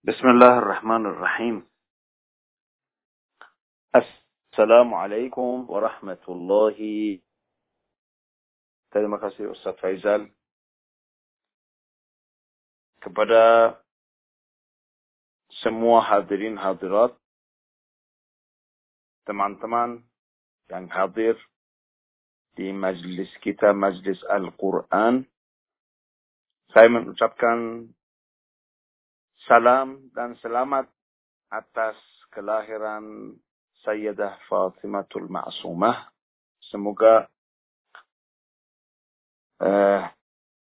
Bismillahirrahmanirrahim. Assalamualaikum warahmatullahi Terima kasih Ustaz Faizal. Kepada semua hadirin hadirat, teman-teman yang hadir di majlis kita, majlis Al-Quran, saya mengucapkan Salam dan selamat atas kelahiran Sayyidah Fatimatul Ma'sumah. Semoga uh,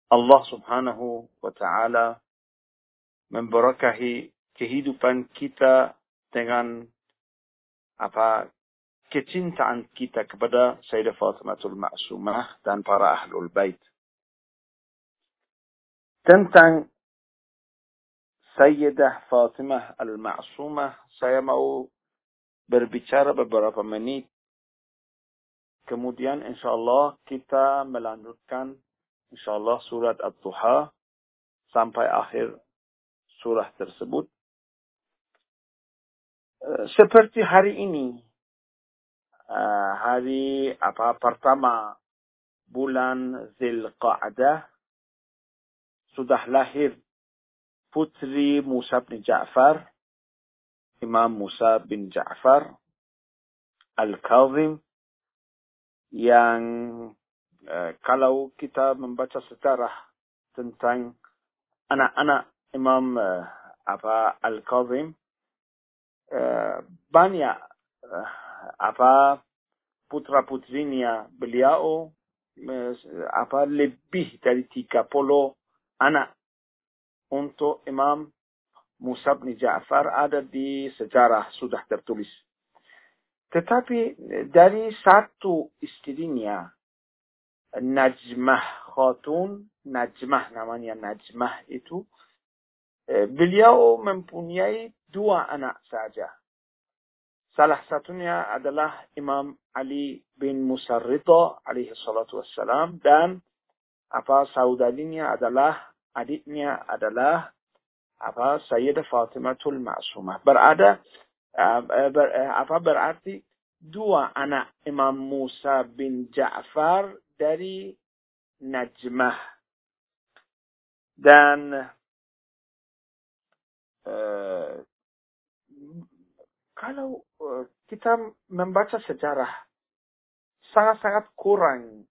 Allah subhanahu wa ta'ala memberkahi kehidupan kita dengan apa kecintaan kita kepada Sayyidah Fatimatul Ma'sumah dan para ahlul bait. Tentang Sayyidah Fatimah Al-Ma'sumah, saya mau berbicara beberapa menit. Kemudian insya Allah kita melanjutkan insya Allah surat At-Tuha sampai akhir surah tersebut. Seperti hari ini, hari apa pertama bulan Zilqa'dah sudah lahir putri Musa bin Ja'far, Imam Musa bin Ja'far Al-Kazim yang uh, kalau kita membaca sejarah tentang anak-anak Imam uh, apa Al-Kazim uh, banyak uh, apa putra-putrinya beliau uh, apa lebih dari 30 anak untuk Imam Musa bin Ja'far ada di sejarah sudah tertulis. Tetapi dari satu istrinya, Najmah Khatun, Najmah namanya Najmah itu, beliau mempunyai dua anak saja. Salah satunya adalah Imam Ali bin Musa Ridha alaihi salatu wassalam dan apa saudarinya adalah adiknya adalah apa Sayyidah Fatimatul Ma'sumah. Berada ber, apa berarti dua anak Imam Musa bin Ja'far dari Najmah. Dan kalau kita membaca sejarah sangat-sangat kurang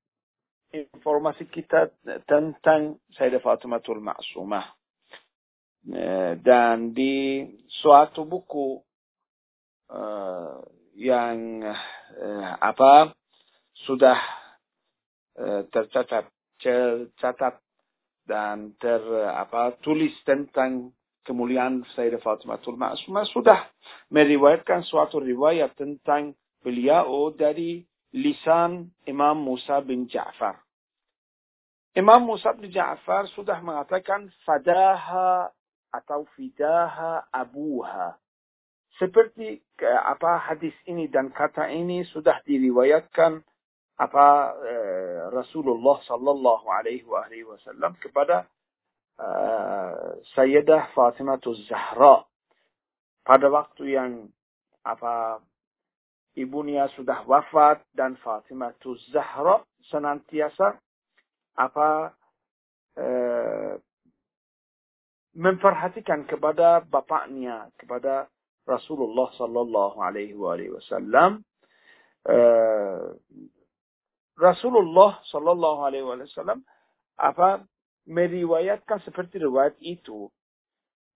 informasi kita tentang Sayyidah Fatimatul Ma'sumah. Dan di suatu buku uh, yang uh, apa sudah uh, tercatat tercatat dan ter apa tulis tentang kemuliaan Sayyidah Fatimatul Ma'sumah sudah meriwayatkan suatu riwayat tentang beliau dari lisan Imam Musa bin Ja'far. Imam Musa bin Ja'far sudah mengatakan fadaha atau fidaha abuha. Seperti apa hadis ini dan kata ini sudah diriwayatkan apa eh, Rasulullah sallallahu alaihi wasallam kepada uh, Sayyidah Fatimah Zahra pada waktu yang apa ibunya sudah wafat dan Fatimah Zahra senantiasa apa eh, memperhatikan kepada bapaknya kepada Rasulullah sallallahu alaihi wasallam. Eh, Rasulullah sallallahu alaihi wasallam apa meriwayatkan seperti riwayat itu.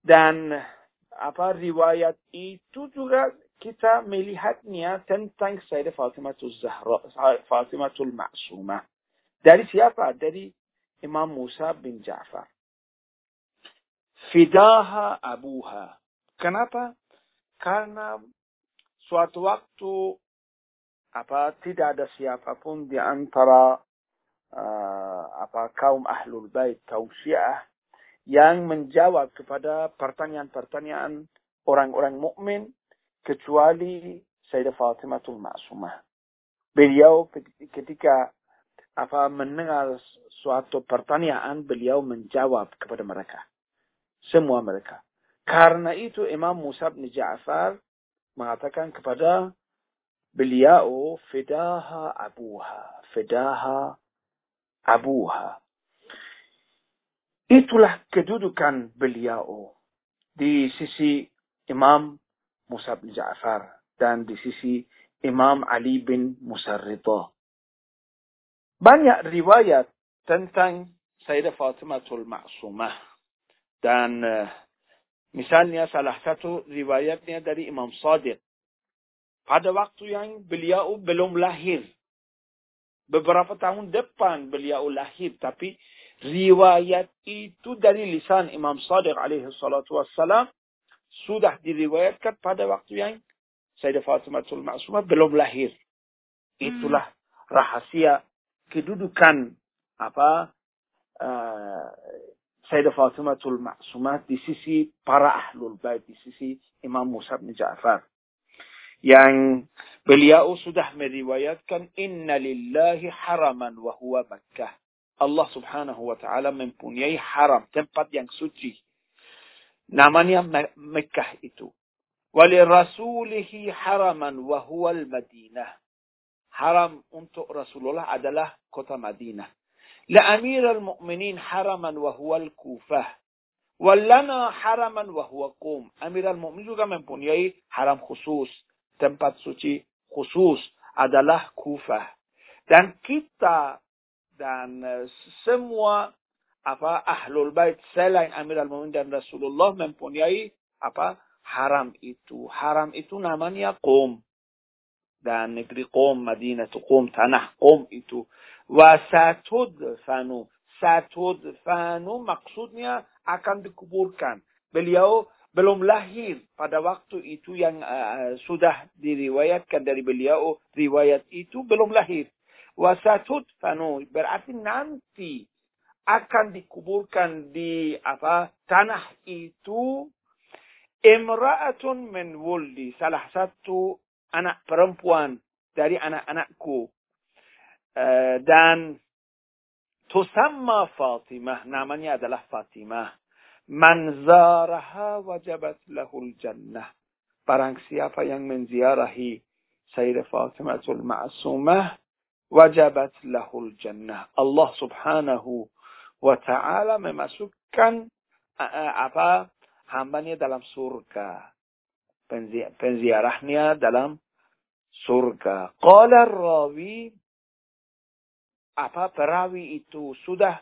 Dan apa riwayat itu juga kita melihatnya tentang Sayyidah Fatimatul Zahra, Fatimatul Ma'sumah. Dari siapa? Dari Imam Musa bin Ja'far. Fidaha abuha. Kenapa? Karena suatu waktu apa tidak ada siapa pun di antara uh, apa kaum ahlul bait, kaum syiah yang menjawab kepada pertanyaan-pertanyaan orang-orang mukmin kecuali Sayyidah Fatimatul Ma'sumah. Beliau ketika apa mendengar suatu pertanyaan beliau menjawab kepada mereka. Semua mereka. Karena itu Imam Musa bin Ja'far mengatakan kepada beliau fidaha abuha, fidaha abuha. Itulah kedudukan beliau di sisi Imam Musa bin Ja'far dan di sisi Imam Ali bin Musa Banyak riwayat tentang Sayyidah Fatimatul Ma'sumah. Dan uh, misalnya salah satu riwayatnya dari Imam Sadiq. Pada waktu yang beliau belum lahir. Beberapa tahun depan beliau lahir. Tapi riwayat itu dari lisan Imam Sadiq alaihi salatu wassalam. Sudah diriwayatkan pada waktu yang Sayyidah Fatimatul Ma'sumah belum lahir. Itulah hmm. rahasia kedudukan apa uh, Sayyidah Fatimatul Ma'sumah di sisi para ahlul bait, di sisi Imam Musa bin Ja'far. Yang beliau sudah meriwayatkan inna lillahi haraman wa huwa Makkah. Allah subhanahu wa ta'ala mempunyai haram, tempat yang suci. Namanya Mekah itu. Walirasulihi haraman wa huwa al-Madinah. Haram untuk Rasulullah adalah kota Madinah. لأمير المؤمنين حرما وهو الكوفة ولنا حرما وهو قوم أمير المؤمنين juga mempunyai haram khusus tempat suci khusus adalah Kufah dan kita dan semua apa ahlul bait selain Amirul Mukminin dan Rasulullah mempunyai apa haram itu haram itu namanya Qom dan negeri Qom Madinah Qom tanah Qom itu Wasatudfanu. Satudfanu maksudnya akan dikuburkan. Beliau belum lahir pada waktu itu yang uh, sudah diriwayatkan dari beliau. Riwayat itu belum lahir. Wasatudfanu berarti nanti akan dikuburkan di apa tanah itu imra'atun min wuldi salah satu anak perempuan dari anak-anakku. Eh, dan tusamma Fatimah namanya adalah Fatimah. Man zaraha wajabat lahul jannah. Barang siapa yang menziarahi Sayyidah Fatimatul Ma'sumah wajabat lahul jannah. Allah Subhanahu wa taala memasukkan apa hambanya dalam surga. Penziarahnya dalam surga. Qala rawi apa perawi itu sudah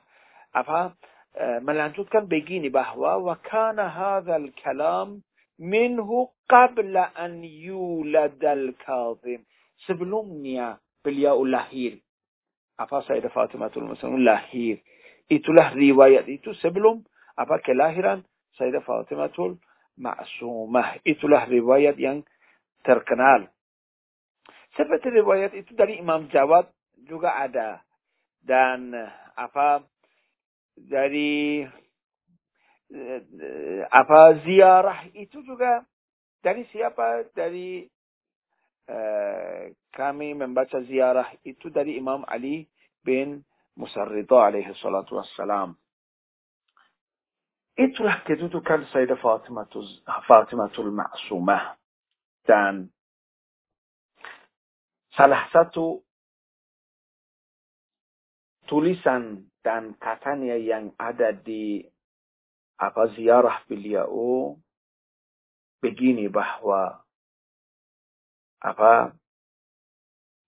apa uh, melanjutkan begini bahwa wa kana hadzal kalam minhu qabla an yuladal kazim sebelumnya beliau lahir. Apa Sayyidah Fatimatul Muslim lahir itulah riwayat itu sebelum apa kelahiran Sayyidah Fatimatul Ma'sumah. Itulah riwayat yang terkenal. Seperti riwayat itu dari Imam Jawad juga ada. Dan apa dari apa ziarah itu juga dari siapa? Dari kami membaca ziarah itu dari Imam Ali bin Musarrida alaihi salatu wassalam itulah kedudukan Sayyidah Fatimatul, Fatimatul Ma'sumah dan salah satu tulisan dan katanya yang ada di apa ziarah beliau begini bahwa apa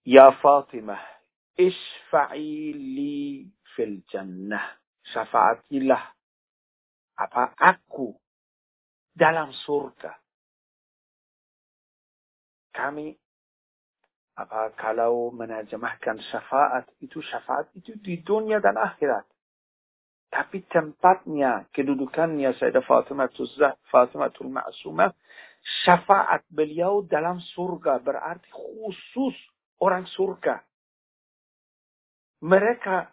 ya Fatimah isfa'i li fil jannah syafaatilah apa aku dalam surga kami apa kalau menerjemahkan syafaat itu syafaat itu di dunia dan akhirat. Tapi tempatnya, kedudukannya Sayyidah Fatimatul Zah, Fatimatul Ma'sumah, syafaat beliau dalam surga berarti khusus orang surga. Mereka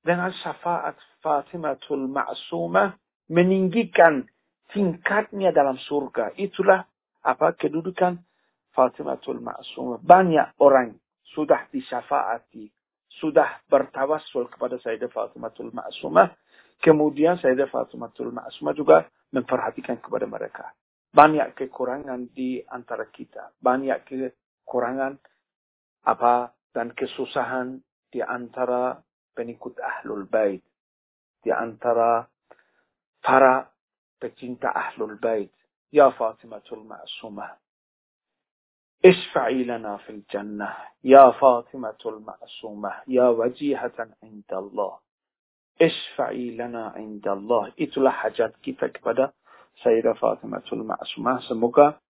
dengan syafaat Fatimatul Ma'sumah meninggikan tingkatnya dalam surga. Itulah apa kedudukan Fatimatul Ma'sumah. Banyak orang sudah disyafaati, sudah bertawassul kepada Sayyidah Fatimatul Ma'sumah Kemudian Sayyidah Fatimatul Ma'asumah juga memperhatikan kepada mereka. Banyak kekurangan di antara kita. Banyak kekurangan apa dan kesusahan دي أنترا بنيكوت أهل البيت دي أنترا فرا بتينتا أهل البيت يا فاطمة المعصومة اشفعي لنا في الجنة. يا فاطمة المعصومة يا وجيهة عند الله اشفعي لنا عند الله. إتلا حاجات كيفك بدا؟ سيدة فاطمة المعصومة سموكا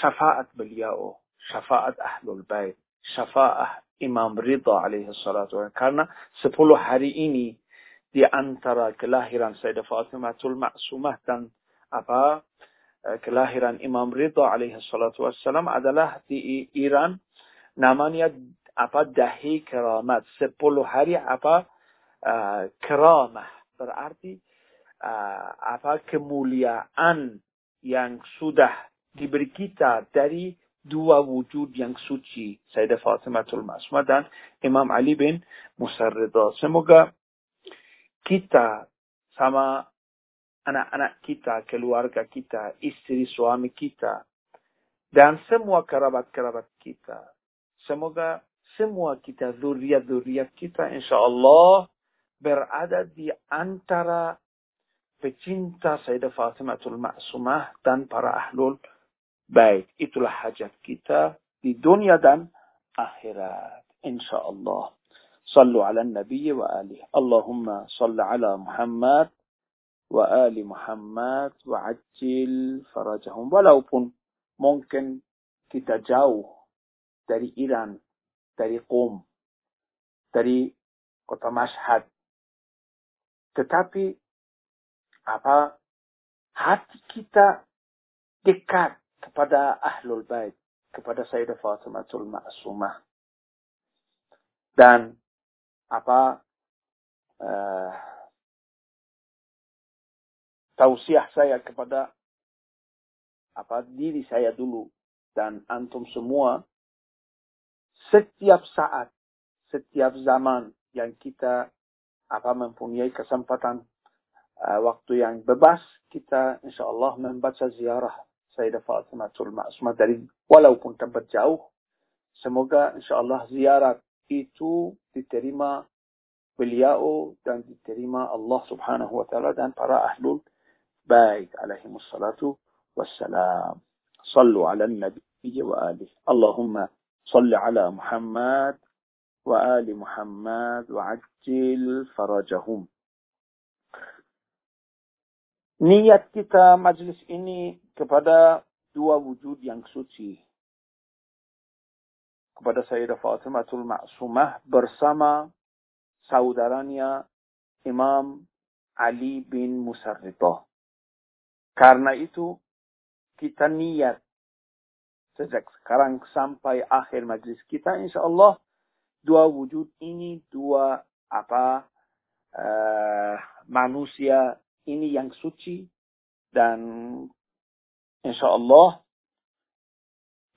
شفاعه بلياو شفاعه أهل البيت syafaat Imam Ridha alaihi salatu karena 10 hari ini di antara kelahiran Sayyidah Fatimatul Ma'asumah dan apa Eh, kelahiran Imam Ridha alaihi salatu wassalam adalah di Iran. Namanya apa dahi keramat. Sepuluh hari apa uh, keramah. Berarti uh, apa kemuliaan yang sudah diberi kita dari dua wujud yang suci Sayyidah Fatimatul Masma dan Imam Ali bin Musa Ridha semoga kita sama anak-anak kita, keluarga kita, istri suami kita, dan semua kerabat-kerabat kita. Semoga semua kita, zuriat-zuriat kita, insya Allah berada di antara pecinta Sayyidah Fatimatul Ma'sumah dan para ahlul baik. Itulah hajat kita di dunia dan akhirat. Insya Allah. Sallu ala nabi wa alihi. Allahumma salli ala Muhammad wa ali Muhammad wa ajil farajahum walaupun mungkin kita jauh dari Iran dari Qom dari kota Mashhad tetapi apa hati kita dekat kepada Ahlul Bait kepada Sayyidah Fatimatul Ma'sumah dan apa uh, tausiah saya kepada apa diri saya dulu dan antum semua setiap saat setiap zaman yang kita apa mempunyai kesempatan uh, waktu yang bebas kita insyaallah membaca ziarah Sayyidah Fatimatul Ma'sumah dari walaupun tempat jauh semoga insyaallah ziarah itu diterima beliau dan diterima Allah Subhanahu wa taala dan para ahlul بارك عليهم الصلاة والسلام صلوا على النبي وآله اللهم صل على محمد وآل محمد وعجل فرجهم Niat kita majlis ini kepada dua wujud yang suci. Kepada Sayyidah Fatimatul Ma'sumah bersama saudaranya Imam Ali bin Musarritoh. Karena itu kita niat sejak sekarang sampai akhir majlis kita insya Allah dua wujud ini dua apa uh, manusia ini yang suci dan insya Allah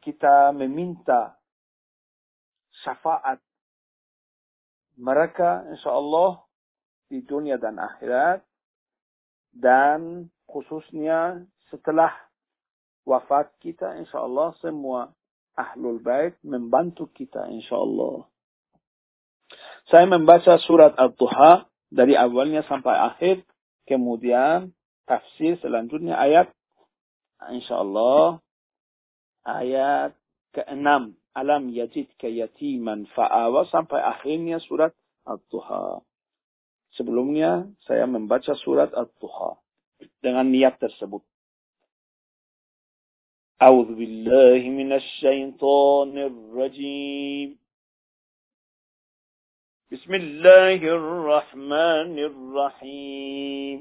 kita meminta syafaat mereka insya Allah di dunia dan akhirat dan khususnya setelah wafat kita insyaallah semua ahlul bait membantu kita insyaallah. Saya membaca surat Al-Duha dari awalnya sampai akhir, kemudian tafsir selanjutnya ayat insyaallah ayat ke-6 alam yajid yatiman fa'awa sampai akhirnya surat Al-Duha. Sebelumnya saya membaca surat Al-Duha dengan niat tersebut. أعوذ بالله من الشيطان الرجيم بسم الله الرحمن الرحيم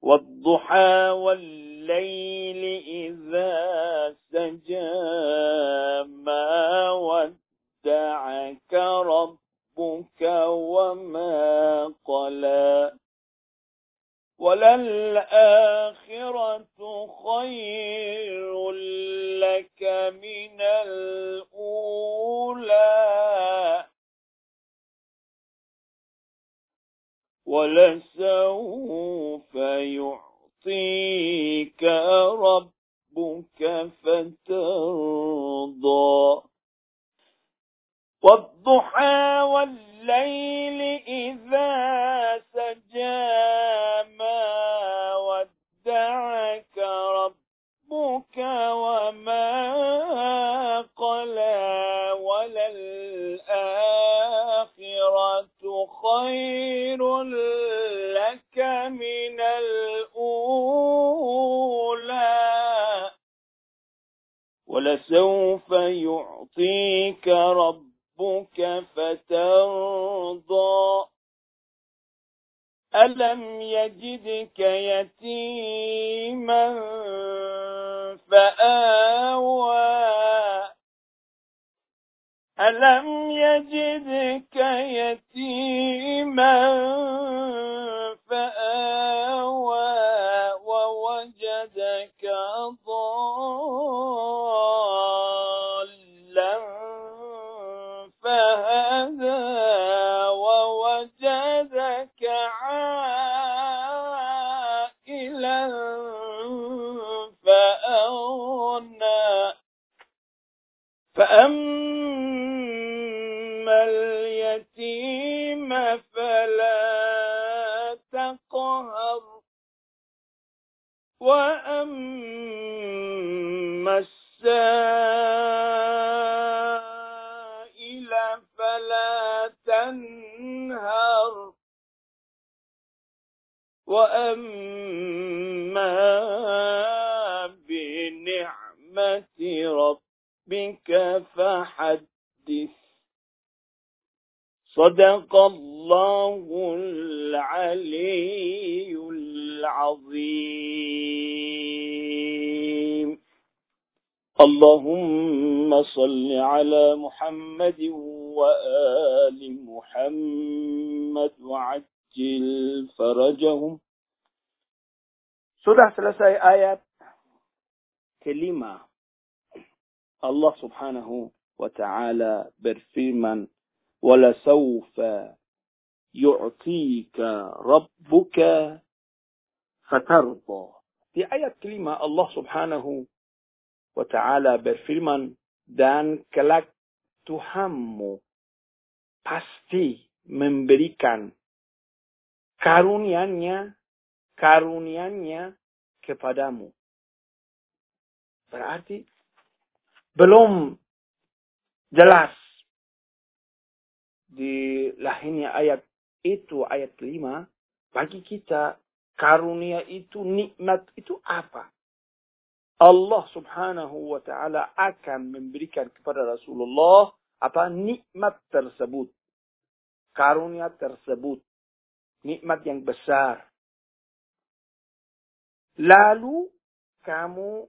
والضحى والليل إذا سجى ما ودعك ربك وما قلى وللآخرة خير لك من الأولى ولسوف يعطيك ربك فترضى. والضحى والليل إذا سجى ما ودعك ربك وما قلى. وللآخرة خير لك من الأولى. ولسوف يعطيك ربك فترضى. ألم يجدك يتيما فآوى. ألم يجدك يتيما فآوى. ضالا فهدى ووجدك عائلا فأما ربك فحدث. صدق الله العلي العظيم. اللهم صل على محمد وآل محمد وعجل فرجهم. Sudah selesai ayat kelima. الله سبحانه وتعالى برفيما ولسوف يعطيك ربك فترضى. في آية كلمة الله سبحانه وتعالى برفيما دان كلك تهمو pasti memberikan karunianya karunianya kepadamu. Berarti belum jelas di lahirnya ayat itu ayat kelima bagi kita karunia itu nikmat itu apa? Allah subhanahu wa ta'ala akan memberikan kepada Rasulullah apa nikmat tersebut. Karunia tersebut. Nikmat yang besar. Lalu kamu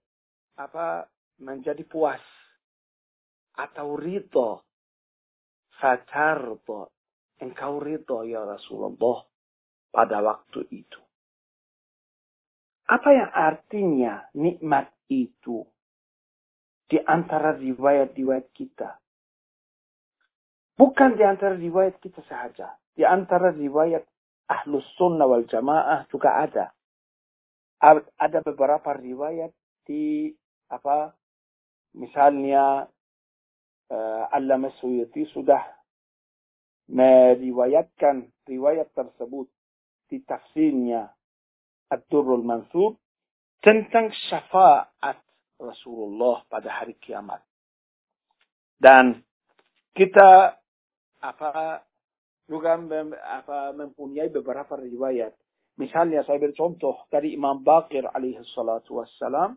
apa menjadi puas atau ridho. Fatardo. Engkau ridho ya Rasulullah pada waktu itu. Apa yang artinya nikmat itu di antara riwayat-riwayat kita? Bukan di antara riwayat kita saja. Di antara riwayat Ahlus Sunnah wal Jamaah juga ada. Ada beberapa riwayat di apa misalnya Allama Suyuti sudah meriwayatkan riwayat tersebut di tafsirnya Ad-Durrul Mansur tentang syafaat Rasulullah pada hari kiamat. Dan kita apa juga mem, apa, mempunyai beberapa riwayat. Misalnya saya bercontoh dari Imam Bakir alaihi salatu wassalam.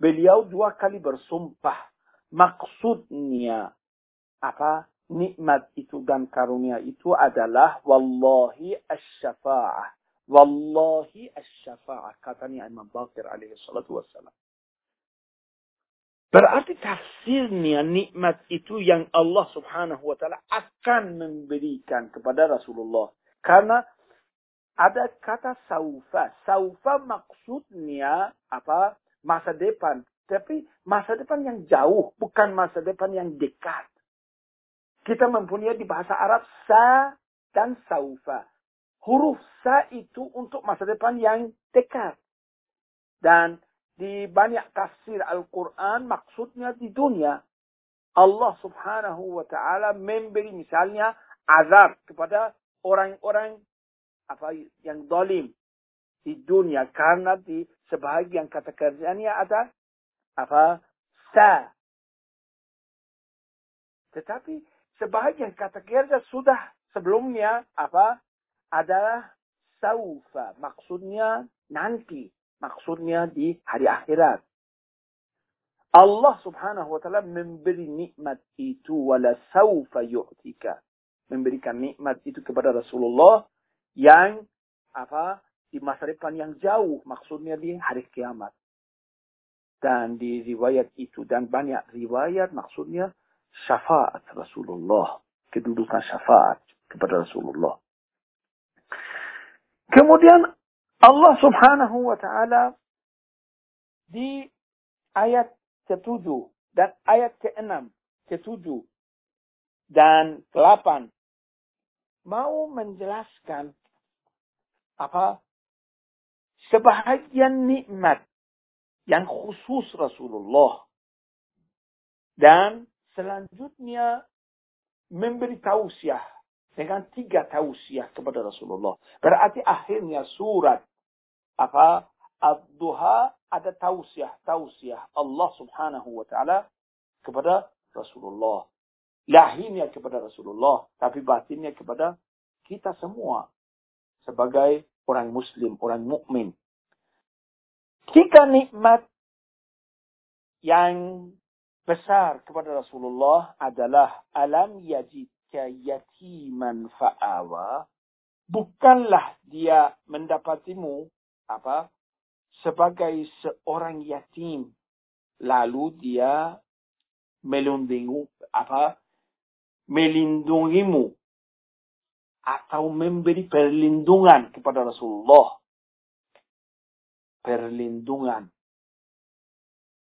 Beliau dua kali bersumpah. Maksudnya apa nikmat itu dan karunia itu adalah wallahi asy-syafa'ah. Wallahi asy-syafa'ah katanya Imam Bakir alaihi salatu wassalam. Berarti tafsirnya nikmat itu yang Allah subhanahu wa ta'ala akan memberikan kepada Rasulullah. Karena ada kata saufa. Saufa maksudnya apa? Masa depan. Tapi masa depan yang jauh. Bukan masa depan yang dekat. Kita mempunyai di bahasa Arab sa dan saufa. huruf sa itu untuk masa depan yang dekat. Dan di banyak tafsir Al-Quran maksudnya di dunia. Allah subhanahu wa ta'ala memberi misalnya azab kepada orang-orang apa yang dolim di dunia karena di sebahagian kata kerjanya ada apa? Sa. Tetapi sebahagian kata kerja sudah sebelumnya apa? Adalah saufa maksudnya nanti maksudnya di hari akhirat. Allah subhanahu wa ta'ala memberi nikmat itu wala saufa yu'tika. Memberikan nikmat itu kepada Rasulullah yang apa? Di masa depan yang jauh maksudnya di hari kiamat dan di riwayat itu dan banyak riwayat maksudnya syafaat Rasulullah. Kedudukan syafaat kepada Rasulullah. Kemudian Allah subhanahu wa ta'ala di ayat ke-7 dan ayat ke-6 ke-7 dan ke-8 mau menjelaskan apa? Sebahagian nikmat yang khusus Rasulullah dan selanjutnya memberi tausiah dengan tiga tausiah kepada Rasulullah. Berarti akhirnya surat apa Abduha ada tausiah, tausiah Allah subhanahu wa ta'ala kepada Rasulullah lahirnya kepada Rasulullah, tapi batinnya kepada kita semua sebagai orang muslim, orang mukmin. Jika nikmat yang besar kepada Rasulullah adalah alam yajidka yatiman fa'awa, bukanlah dia mendapatimu apa sebagai seorang yatim lalu dia melindungi apa melindungimu atau memberi perlindungan kepada Rasulullah. Perlindungan.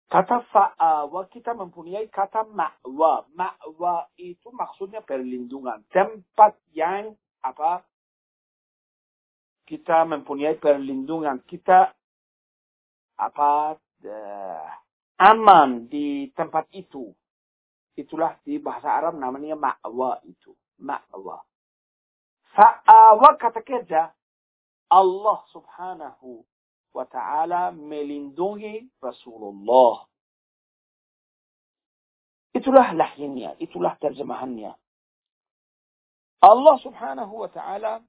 Kata fa'awa kita mempunyai kata ma'wa. Ma'wa itu maksudnya perlindungan. Tempat yang apa? Kita mempunyai perlindungan. Kita apa? Uh, aman di tempat itu. Itulah di bahasa Arab namanya ma'wa itu. Ma'wa. Fa'awa kata kerja. Allah subhanahu wa ta'ala melindungi Rasulullah. Itulah lahirnya. Itulah terjemahannya. Allah subhanahu wa ta'ala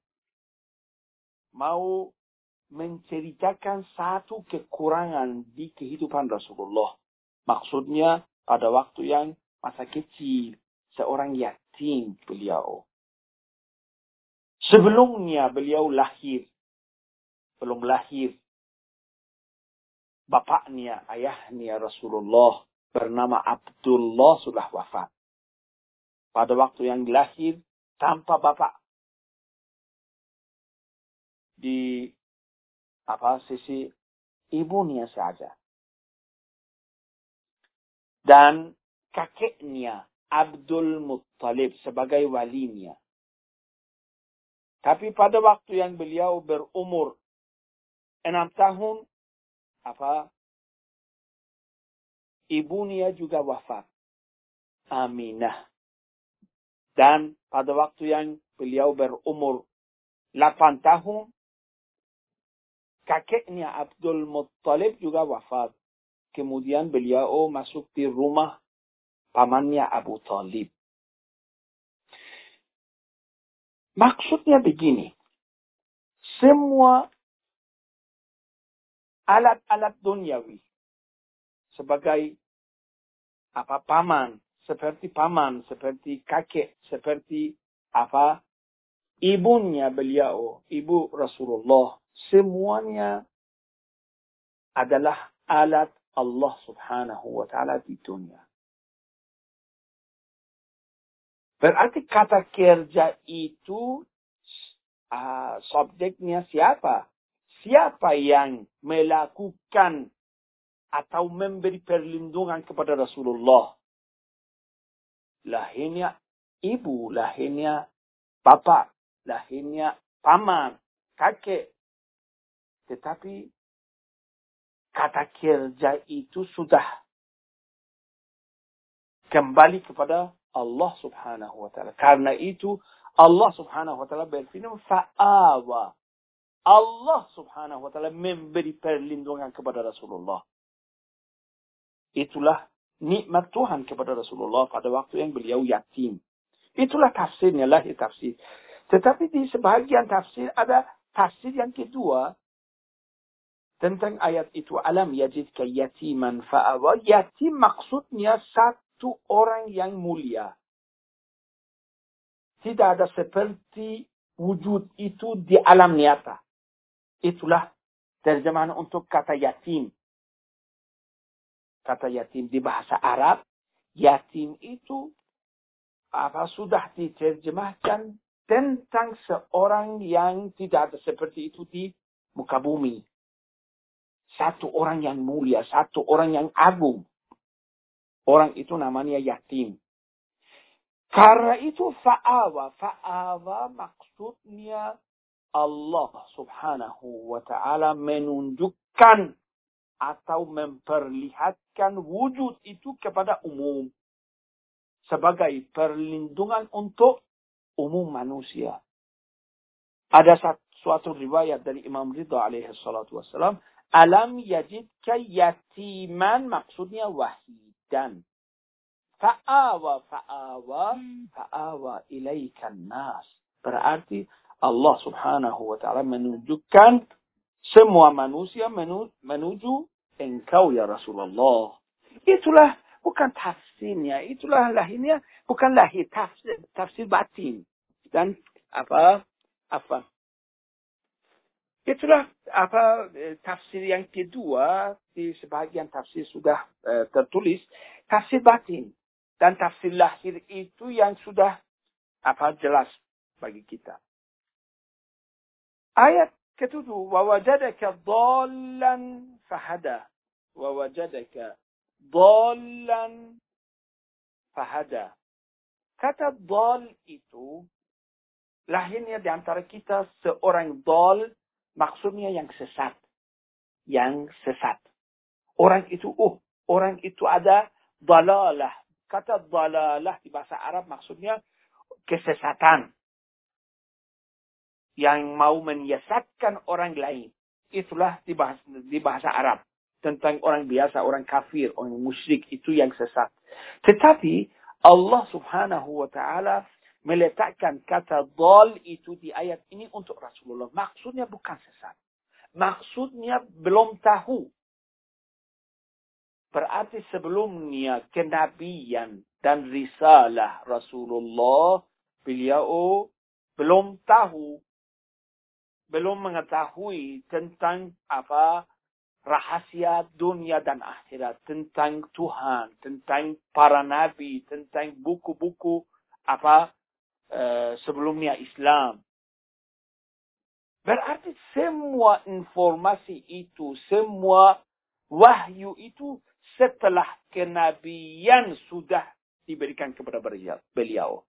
mau menceritakan satu kekurangan di kehidupan Rasulullah. Maksudnya pada waktu yang masa kecil, seorang yatim beliau. Sebelumnya beliau lahir, belum lahir, bapaknya, ayahnya Rasulullah bernama Abdullah sudah wafat. Pada waktu yang lahir tanpa bapak. Di apa sisi ibunya saja. Dan kakeknya Abdul Muttalib sebagai walinya. Tapi pada waktu yang beliau berumur enam tahun, apa ibunya juga wafat. Aminah. Dan pada waktu yang beliau berumur 8 tahun, kakeknya Abdul Muttalib juga wafat. Kemudian beliau masuk di rumah pamannya Abu Talib. Maksudnya begini. Semua alat-alat duniawi sebagai apa paman, seperti paman, seperti kakek, seperti apa ibunya beliau, ibu Rasulullah, semuanya adalah alat Allah subhanahu wa ta'ala di dunia. Berarti kata kerja itu uh, subjeknya siapa? Siapa yang melakukan atau memberi perlindungan kepada Rasulullah? Lahirnya ibu, lahirnya bapak, lahirnya paman, kakek. Tetapi kata kerja itu sudah kembali kepada Allah subhanahu wa ta'ala. Karena itu Allah subhanahu wa ta'ala berfirman fa'awa. Allah subhanahu wa ta'ala memberi perlindungan kepada Rasulullah. Itulah nikmat Tuhan kepada Rasulullah pada waktu yang beliau yatim. Itulah tafsirnya lah tafsir. Tetapi di sebagian tafsir ada tafsir yang kedua tentang ayat itu alam yajid ka yatiman fa'awa. Yatim maksudnya satu orang yang mulia. Tidak ada seperti wujud itu di alam nyata. Itulah terjemahan untuk kata yatim. Kata yatim di bahasa Arab, yatim itu apa sudah diterjemahkan tentang seorang yang tidak ada seperti itu di muka bumi. Satu orang yang mulia, satu orang yang agung. Orang itu namanya yatim. Karena itu fa'awa. Fa'awa maksudnya Allah subhanahu wa ta'ala menunjukkan atau memperlihatkan wujud itu kepada umum. Sebagai perlindungan untuk umum manusia. Ada suatu riwayat dari Imam Ridha alaihi salatu wassalam. Alam yajidka yatiman maksudnya wahidan. Fa'awa fa'awa fa'awa ilaikan nas. Berarti Allah subhanahu wa ta'ala menunjukkan semua manusia menuju engkau ya Rasulullah. Itulah bukan tafsirnya, itulah lahirnya bukan lahir tafsir, tafsir batin dan apa apa Itulah apa eh, tafsir yang kedua di sebagian tafsir sudah uh, tertulis tafsir batin dan tafsir lahir itu yang sudah apa jelas bagi kita. Ayat ketujuh wajadaka dhallan fahada wajadaka dhallan fahada. Kata dal itu lahirnya di antara kita seorang dal maksudnya yang sesat. Yang sesat. Orang itu, oh, orang itu ada dalalah. Kata dalalah di bahasa Arab maksudnya kesesatan. Yang mau menyesatkan orang lain. Itulah di bahasa, di bahasa Arab. Tentang orang biasa, orang kafir, orang musyrik. Itu yang sesat. Tetapi Allah subhanahu wa ta'ala meletakkan kata dol itu di ayat ini untuk Rasulullah. Maksudnya bukan sesat. Maksudnya belum tahu. Berarti sebelumnya kenabian dan risalah Rasulullah, beliau belum tahu, belum mengetahui tentang apa rahasia dunia dan akhirat, tentang Tuhan, tentang para nabi, tentang buku-buku apa Eh, sebelumnya Islam. Berarti semua informasi itu, semua wahyu itu setelah kenabian sudah diberikan kepada beliau.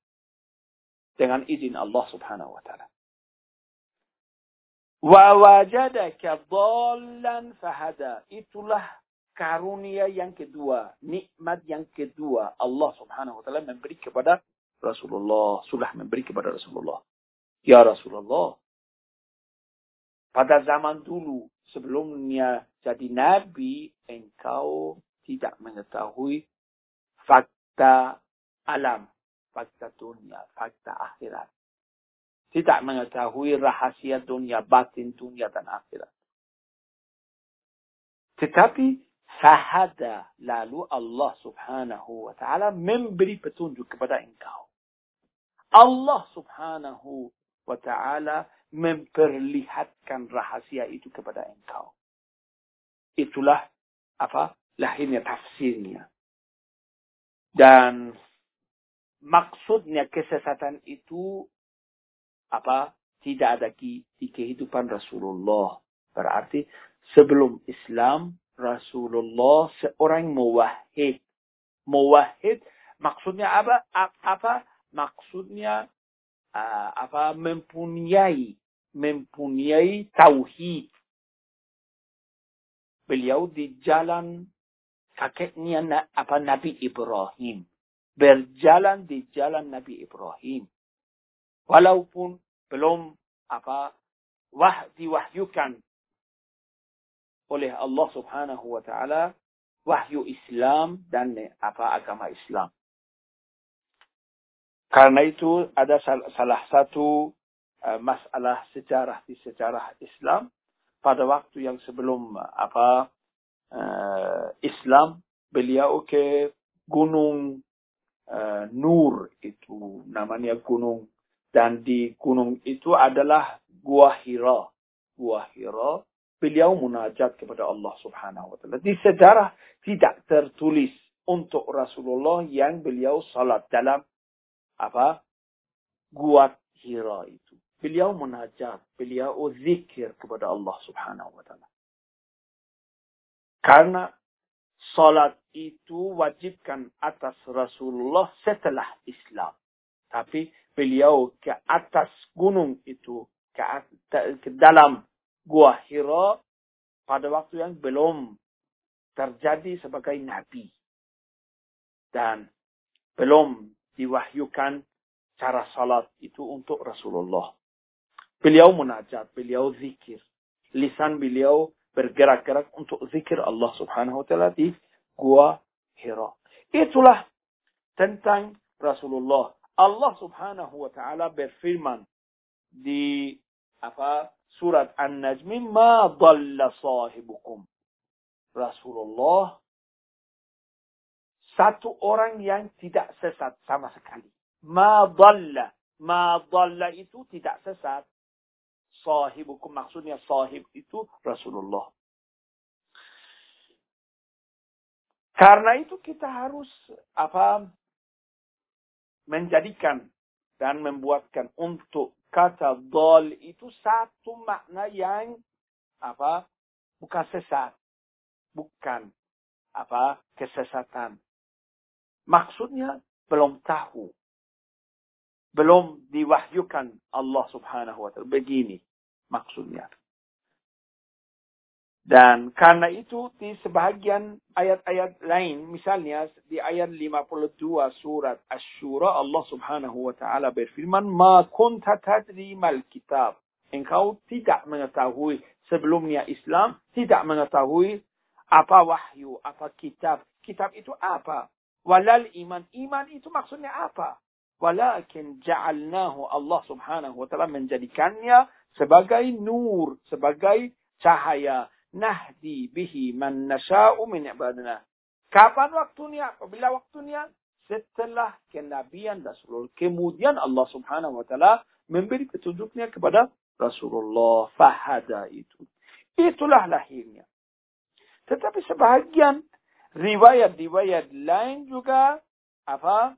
Dengan izin Allah subhanahu wa ta'ala. Wa wajadaka dhallan fahada. Itulah karunia yang kedua, nikmat yang kedua Allah Subhanahu wa taala memberi kepada Rasulullah sudah memberi kepada Rasulullah. Ya Rasulullah, pada zaman dulu sebelumnya jadi nabi, engkau tidak mengetahui fakta alam, fakta dunia, fakta akhirat. Tidak mengetahui rahasia dunia, batin dunia dan akhirat. Tetapi sahada lalu Allah subhanahu wa ta'ala memberi petunjuk kepada engkau. Allah subhanahu wa ta'ala memperlihatkan rahasia itu kepada engkau. Itulah apa lahirnya tafsirnya. Dan maksudnya kesesatan itu apa tidak ada di, di kehidupan Rasulullah. Berarti sebelum Islam Rasulullah seorang muwahhid. Muwahhid maksudnya apa? Apa? maksudnya uh, apa mempunyai mempunyai tauhid. Beliau di jalan kakeknya apa Nabi Ibrahim. Berjalan di jalan Nabi Ibrahim. Walaupun belum apa wah diwahyukan oleh Allah Subhanahu wa taala wahyu Islam dan apa agama Islam. Karena itu ada salah satu uh, masalah sejarah di sejarah Islam pada waktu yang sebelum apa uh, Islam beliau ke gunung uh, Nur itu namanya gunung dan di gunung itu adalah gua Hira. Gua Hira beliau munajat kepada Allah Subhanahu wa taala. Di sejarah tidak tertulis untuk Rasulullah yang beliau salat dalam apa guat Hira itu. Beliau munajat, beliau zikir kepada Allah Subhanahu wa taala. Karena salat itu wajibkan atas Rasulullah setelah Islam. Tapi beliau ke atas gunung itu, ke, ke dalam gua Hira pada waktu yang belum terjadi sebagai nabi. Dan belum diwahyukan cara salat itu untuk Rasulullah. Beliau munajat, beliau zikir. Lisan beliau bergerak-gerak untuk zikir Allah subhanahu wa ta'ala di Gua Hira. Itulah tentang Rasulullah. Allah subhanahu wa ta'ala berfirman di apa surat An-Najm ma dhalla sahibukum. Rasulullah satu orang yang tidak sesat sama sekali. Ma dhalla. Ma dhalla itu tidak sesat. Sahibukum maksudnya sahib itu Rasulullah. Karena itu kita harus apa menjadikan dan membuatkan untuk kata dol itu satu makna yang apa bukan sesat, bukan apa kesesatan, Maksudnya belum tahu. Belum diwahyukan Allah subhanahu wa ta'ala. Begini maksudnya. Dan karena itu di sebahagian ayat-ayat lain, misalnya di ayat 52 surat Ash-Shura, Allah subhanahu wa ta'ala berfirman, Ma kunta tadri mal kitab. Engkau tidak mengetahui sebelumnya Islam, tidak mengetahui apa wahyu, apa kitab. Kitab itu apa? Walal iman. Iman itu maksudnya apa? Walakin ja'alnahu Allah subhanahu wa ta'ala menjadikannya sebagai nur, sebagai cahaya. Nahdi bihi man nasha'u min ibadina. Kapan waktunya? Apabila waktunya? Setelah kenabian Rasulullah. Kemudian Allah subhanahu wa ta'ala memberi petunjuknya kepada Rasulullah. Fahada itu. Itulah lahirnya. Tetapi sebahagian riwayat-riwayat lain juga apa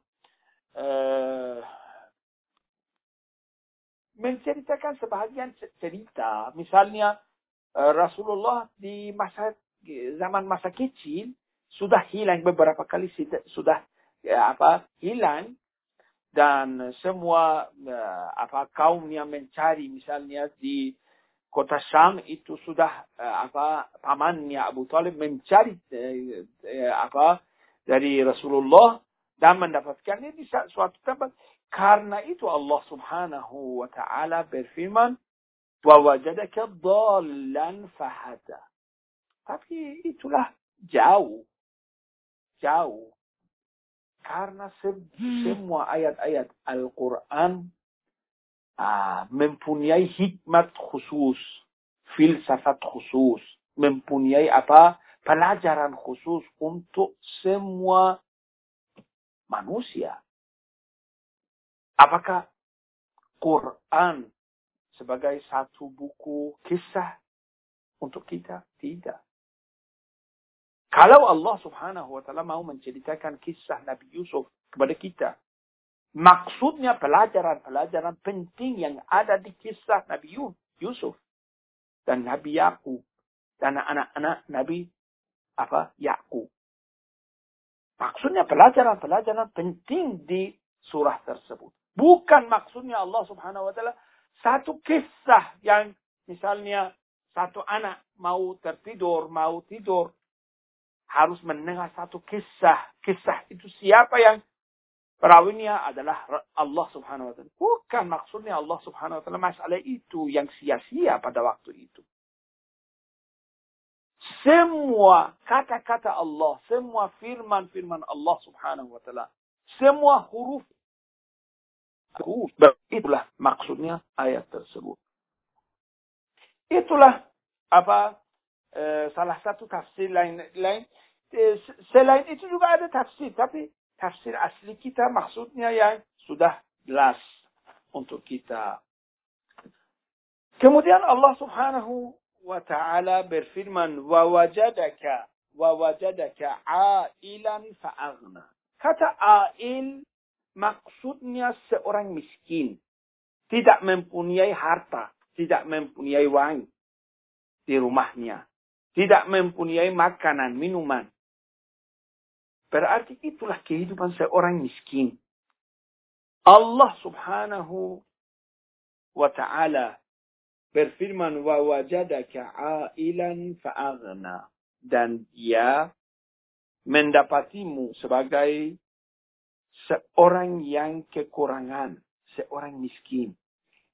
uh, menceritakan sebahagian cerita misalnya Rasulullah di masa zaman masa kecil sudah hilang beberapa kali sudah ya, apa hilang dan semua uh, apa kaum yang mencari misalnya di kota Syam itu sudah uh, apa pamannya Abu Talib mencari uh, uh, apa dari Rasulullah dan mendapatkannya di suatu tempat. Karena itu Allah Subhanahu wa taala berfirman, ووجدك ضالا فهدا فهدى هذه له جاو. جاو. كارنا سب سموا آيات آيات القرآن من حكمة خصوص فلسفة خصوص. من بنياي أبا بلاجران خصوص أمتو سموا manusia. Apakah Quran sebagai satu buku kisah untuk kita? Tidak. Kalau Allah subhanahu wa ta'ala mau menceritakan kisah Nabi Yusuf kepada kita, Maksudnya pelajaran-pelajaran penting yang ada di kisah Nabi Yusuf dan Nabi Yakub dan anak-anak Nabi apa Yakub. Maksudnya pelajaran-pelajaran penting di surah tersebut. Bukan maksudnya Allah Subhanahu wa taala satu kisah yang misalnya satu anak mau tertidur, mau tidur, harus mendengar satu kisah. Kisah itu siapa yang perawinya adalah Allah subhanahu wa ta'ala. Bukan maksudnya Allah subhanahu wa ta'ala masalah itu yang sia-sia pada waktu itu. Semua kata-kata Allah, semua firman-firman Allah subhanahu wa ta'ala, semua huruf, itulah maksudnya ayat tersebut. Itulah apa e, salah satu tafsir lain lain e, selain itu juga ada tafsir tapi tafsir asli kita maksudnya yang sudah jelas untuk kita. Kemudian Allah Subhanahu wa taala berfirman wa wajadaka wa wajadaka ailan fa'aghna. Kata ail maksudnya seorang miskin, tidak mempunyai harta, tidak mempunyai wang di rumahnya, tidak mempunyai makanan, minuman. Berarti itulah kehidupan seorang miskin. Allah subhanahu wa ta'ala berfirman wa wajadaka ailan fa'aghna dan dia mendapatimu sebagai seorang yang kekurangan, seorang miskin.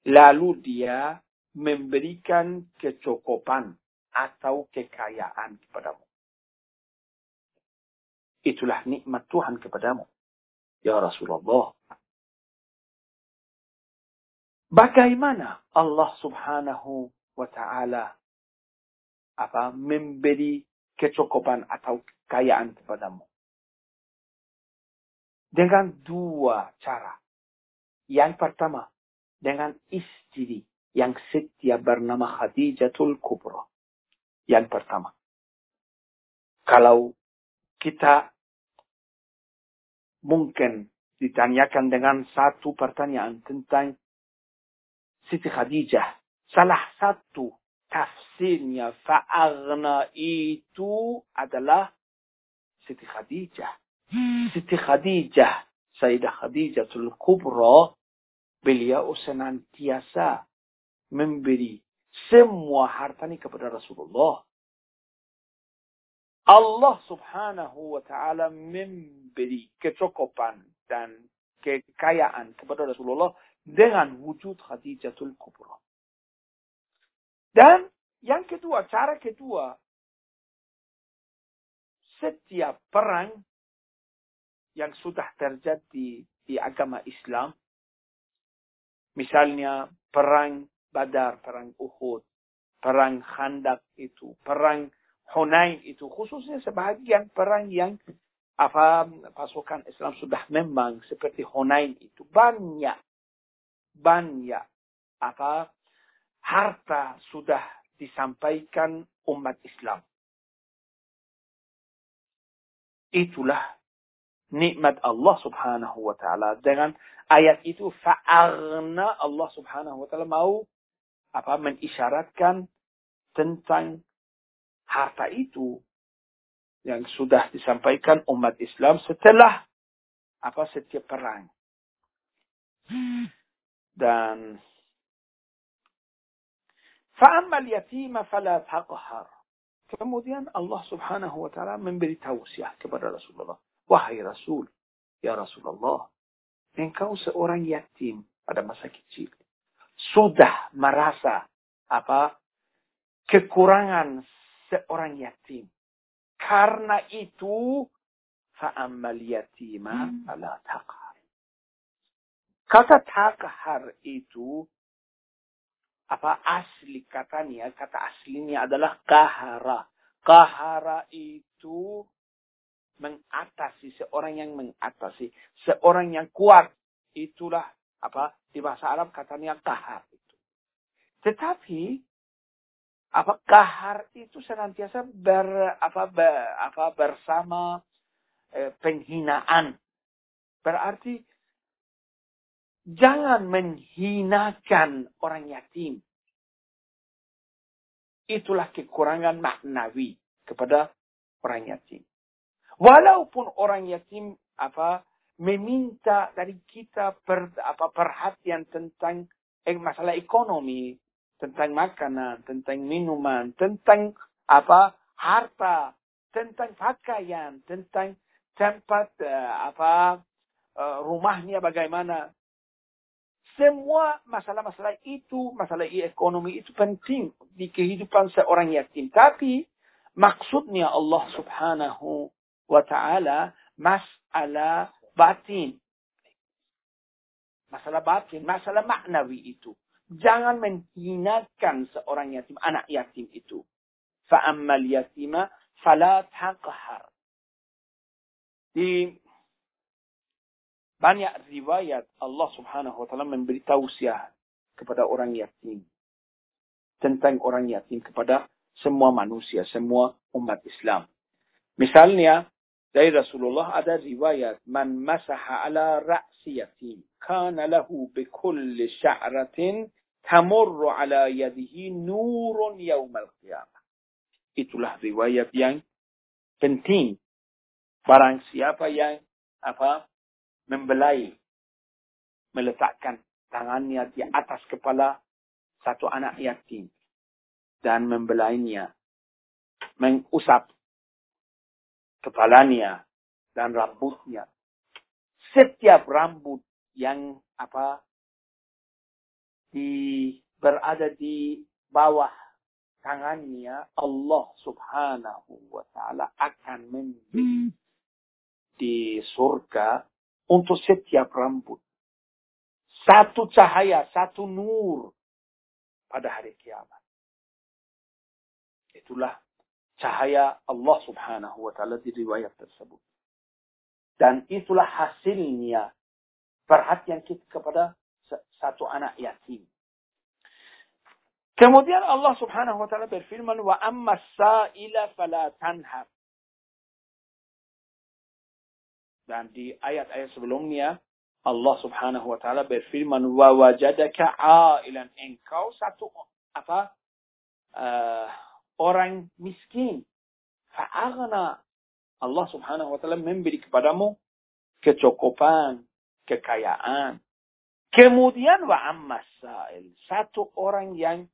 Lalu dia memberikan kecukupan atau kekayaan kepadamu. Itulah nikmat Tuhan kepadamu. Ya Rasulullah. Bagaimana Allah subhanahu wa ta'ala apa memberi kecukupan atau kekayaan kepadamu? Dengan dua cara. Yang pertama, dengan istri yang setia bernama Khadijatul Kubra. Yang pertama. Kalau kita mungkin ditanyakan dengan satu pertanyaan tentang Siti Khadijah. Salah satu tafsirnya fa'agna itu adalah Siti Khadijah. Siti Khadijah, Sayyidah Khadijatul Kubra, beliau senantiasa memberi semua hartanya kepada Rasulullah. Allah subhanahu wa ta'ala memberi kecukupan dan kekayaan kepada Rasulullah dengan wujud Khadijatul Kubra. Dan yang kedua, cara kedua, setiap perang yang sudah terjadi di agama Islam, misalnya perang Badar, perang Uhud, perang Khandak itu, perang Hunain itu, khususnya sebagian perang yang apa pasukan Islam sudah memang seperti Hunain itu banyak banyak apa harta sudah disampaikan umat Islam. Itulah nikmat Allah Subhanahu wa taala dengan ayat itu fa'arna Allah Subhanahu wa taala mau apa mengisyaratkan tentang harta itu yang sudah disampaikan umat Islam setelah apa setiap perang. Dan fa'ammal yatima fala taqhar. Kemudian Allah Subhanahu wa taala memberi tausiah kepada Rasulullah. Wahai Rasul, ya Rasulullah, engkau seorang yatim pada masa kecil sudah merasa apa kekurangan seorang yatim. Karena itu fa'ammal yatima ala taqhar. Kata taqhar itu apa asli katanya, kata aslinya adalah kahara. Kahara itu mengatasi seorang yang mengatasi, seorang yang kuat. Itulah apa di bahasa Arab katanya kahar itu. Tetapi apa kahar itu senantiasa ber apa ber, apa bersama eh, penghinaan. Berarti jangan menghinakan orang yatim. Itulah kekurangan maknawi kepada orang yatim. Walaupun orang yatim apa meminta dari kita per, apa, perhatian tentang eh, masalah ekonomi, tentang makanan, tentang minuman, tentang apa harta, tentang pakaian, tentang tempat uh, apa uh, rumahnya bagaimana. Semua masalah-masalah itu, masalah ekonomi itu penting di kehidupan seorang yatim. Tapi maksudnya Allah subhanahu wa ta'ala masalah batin. Masalah batin, masalah maknawi itu. Jangan menghinakan seorang yatim, anak yatim itu. Fa'ammal yatima fala taqhar. Di banyak riwayat Allah subhanahu wa ta'ala memberi tausiah kepada orang yatim. Tentang orang yatim kepada semua manusia, semua umat Islam. Misalnya, دای رسول الله ادا روایت من مسح على رأس یتیم کان له بکل شعرت تمر على یده نور یوم القیامه ایتو لح روایت یعنی پنتین برانگ سیاپا یعنی اپا من بلای meletakkan tangannya di atas kepala satu anak yatim dan membelainya mengusap kepalanya dan rambutnya. Setiap rambut yang apa di berada di bawah tangannya Allah Subhanahu wa taala akan memberi di surga untuk setiap rambut. Satu cahaya, satu nur pada hari kiamat. Itulah cahaya Allah subhanahu wa ta'ala di riwayat tersebut. Dan itulah hasilnya perhatian kita kepada satu anak yatim. Kemudian Allah subhanahu wa ta'ala berfirman, Wa amma sa'ila fala tanhar. Dan di ayat-ayat sebelumnya, Allah subhanahu wa ta'ala berfirman, wa wajadaka ailan. Engkau satu apa uh, orang miskin. Fa'agna. Allah subhanahu wa ta'ala memberi kepadamu kecukupan, kekayaan. Kemudian wa ammas sa'il. Satu orang yang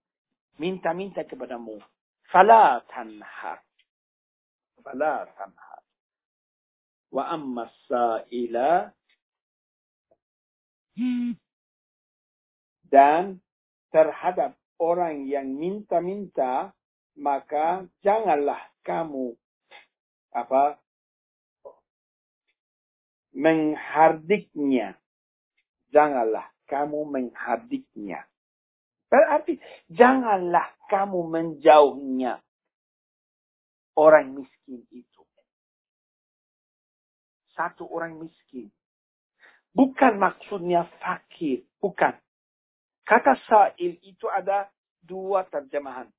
minta-minta kepadamu. Fala tanhar. Fala tanhar. Wa amma sa'ila dan terhadap orang yang minta-minta maka janganlah kamu apa menghardiknya janganlah kamu menghardiknya berarti janganlah kamu menjauhnya orang miskin itu satu orang miskin. Bukan maksudnya fakir. Bukan. Kata sa'il itu ada dua terjemahan.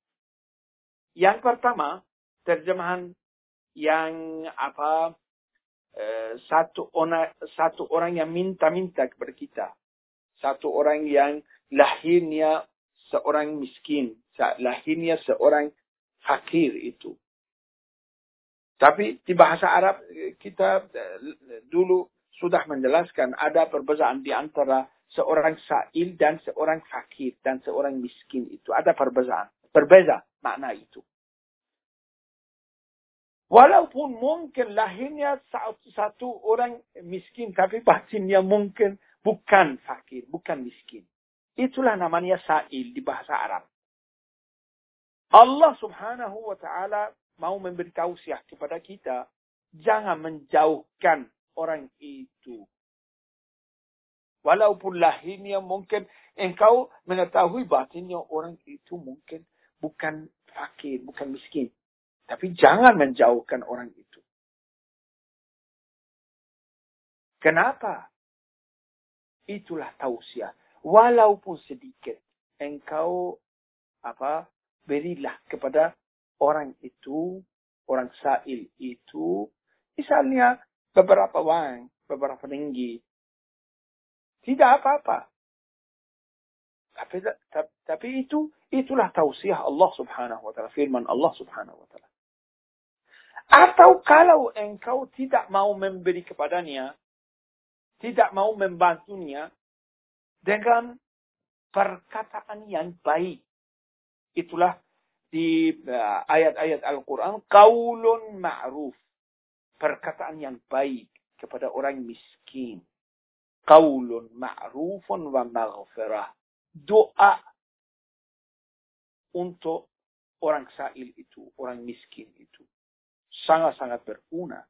Yang pertama, terjemahan yang apa eh, satu orang satu orang yang minta-minta kepada kita. Satu orang yang lahirnya seorang miskin, lahirnya seorang fakir itu. Tapi di bahasa Arab kita eh, dulu sudah menjelaskan ada perbedaan di antara seorang sa'il dan seorang fakir dan seorang miskin itu. Ada perbedaan. Berbeda makna itu. Walaupun mungkin lahirnya satu orang miskin, tapi batinnya mungkin bukan fakir, bukan miskin. Itulah namanya sa'il di bahasa Arab. Allah subhanahu wa ta'ala mau memberi tausiah kepada kita, jangan menjauhkan orang itu. Walaupun lahirnya mungkin engkau mengetahui batinnya orang itu mungkin bukan fakir, bukan miskin. Tapi jangan menjauhkan orang itu. Kenapa? Itulah tausiah. Walaupun sedikit engkau apa berilah kepada orang itu, orang sa'il itu, misalnya beberapa wang, beberapa tinggi, tidak apa-apa. Tapi, tapi itu, itulah tausiah Allah subhanahu wa ta'ala, firman Allah subhanahu wa ta'ala. Atau kalau engkau tidak mau memberi kepadanya, tidak mau membantunya, dengan perkataan yang baik. Itulah di uh, ayat-ayat Al-Quran, kaulun ma'ruf. Perkataan yang baik kepada orang miskin. Kaulun ma'rufun wa maghfirah. Doa untuk orang sa'il itu, orang miskin itu. Sangat-sangat berguna.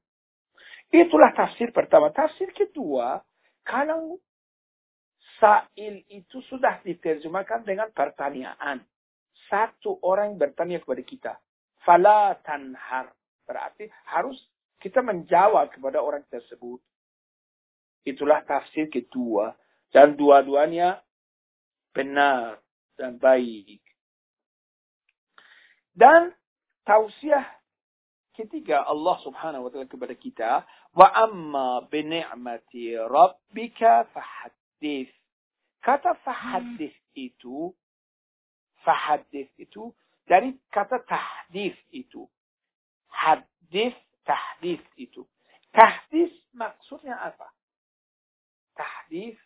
Itulah tafsir pertama. Tafsir kedua, kalau sa'il itu sudah diterjemahkan dengan pertanyaan. Satu orang bertanya kepada kita. Fala tanhar. Berarti harus kita menjawab kepada orang tersebut. Itulah tafsir kedua. Dan dua-duanya benar dan baik. Dan tausiah ketiga Allah subhanahu wa ta'ala kepada kita. Wa amma bini'mati rabbika fahaddith. Kata fahaddith itu, fahaddith itu, dari kata tahdith itu. Hadith, tahdith itu. Tahdith maksudnya apa? Tahdith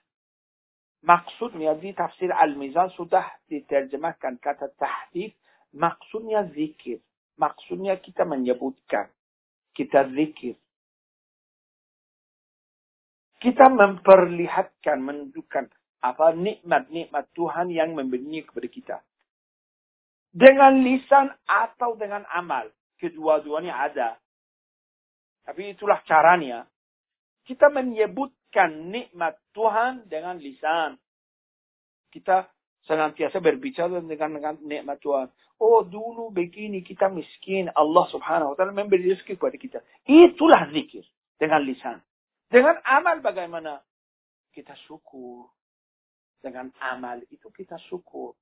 maksudnya di tafsir Al-Mizan sudah diterjemahkan kata tahdith maksudnya zikir. Maksudnya kita menyebutkan. Kita zikir. Kita memperlihatkan, menunjukkan apa nikmat-nikmat Tuhan yang memberinya kepada kita. Dengan lisan atau dengan amal. Kedua-duanya ada. Tapi itulah caranya. Kita menyebutkan nikmat Tuhan dengan lisan. Kita senantiasa berbicara dengan, dengan nikmat Tuhan. Oh dulu begini kita miskin. Allah subhanahu wa ta'ala memberi rezeki kepada kita. Itulah zikir. Dengan lisan. Dengan amal bagaimana? Kita syukur. Dengan amal itu kita syukur.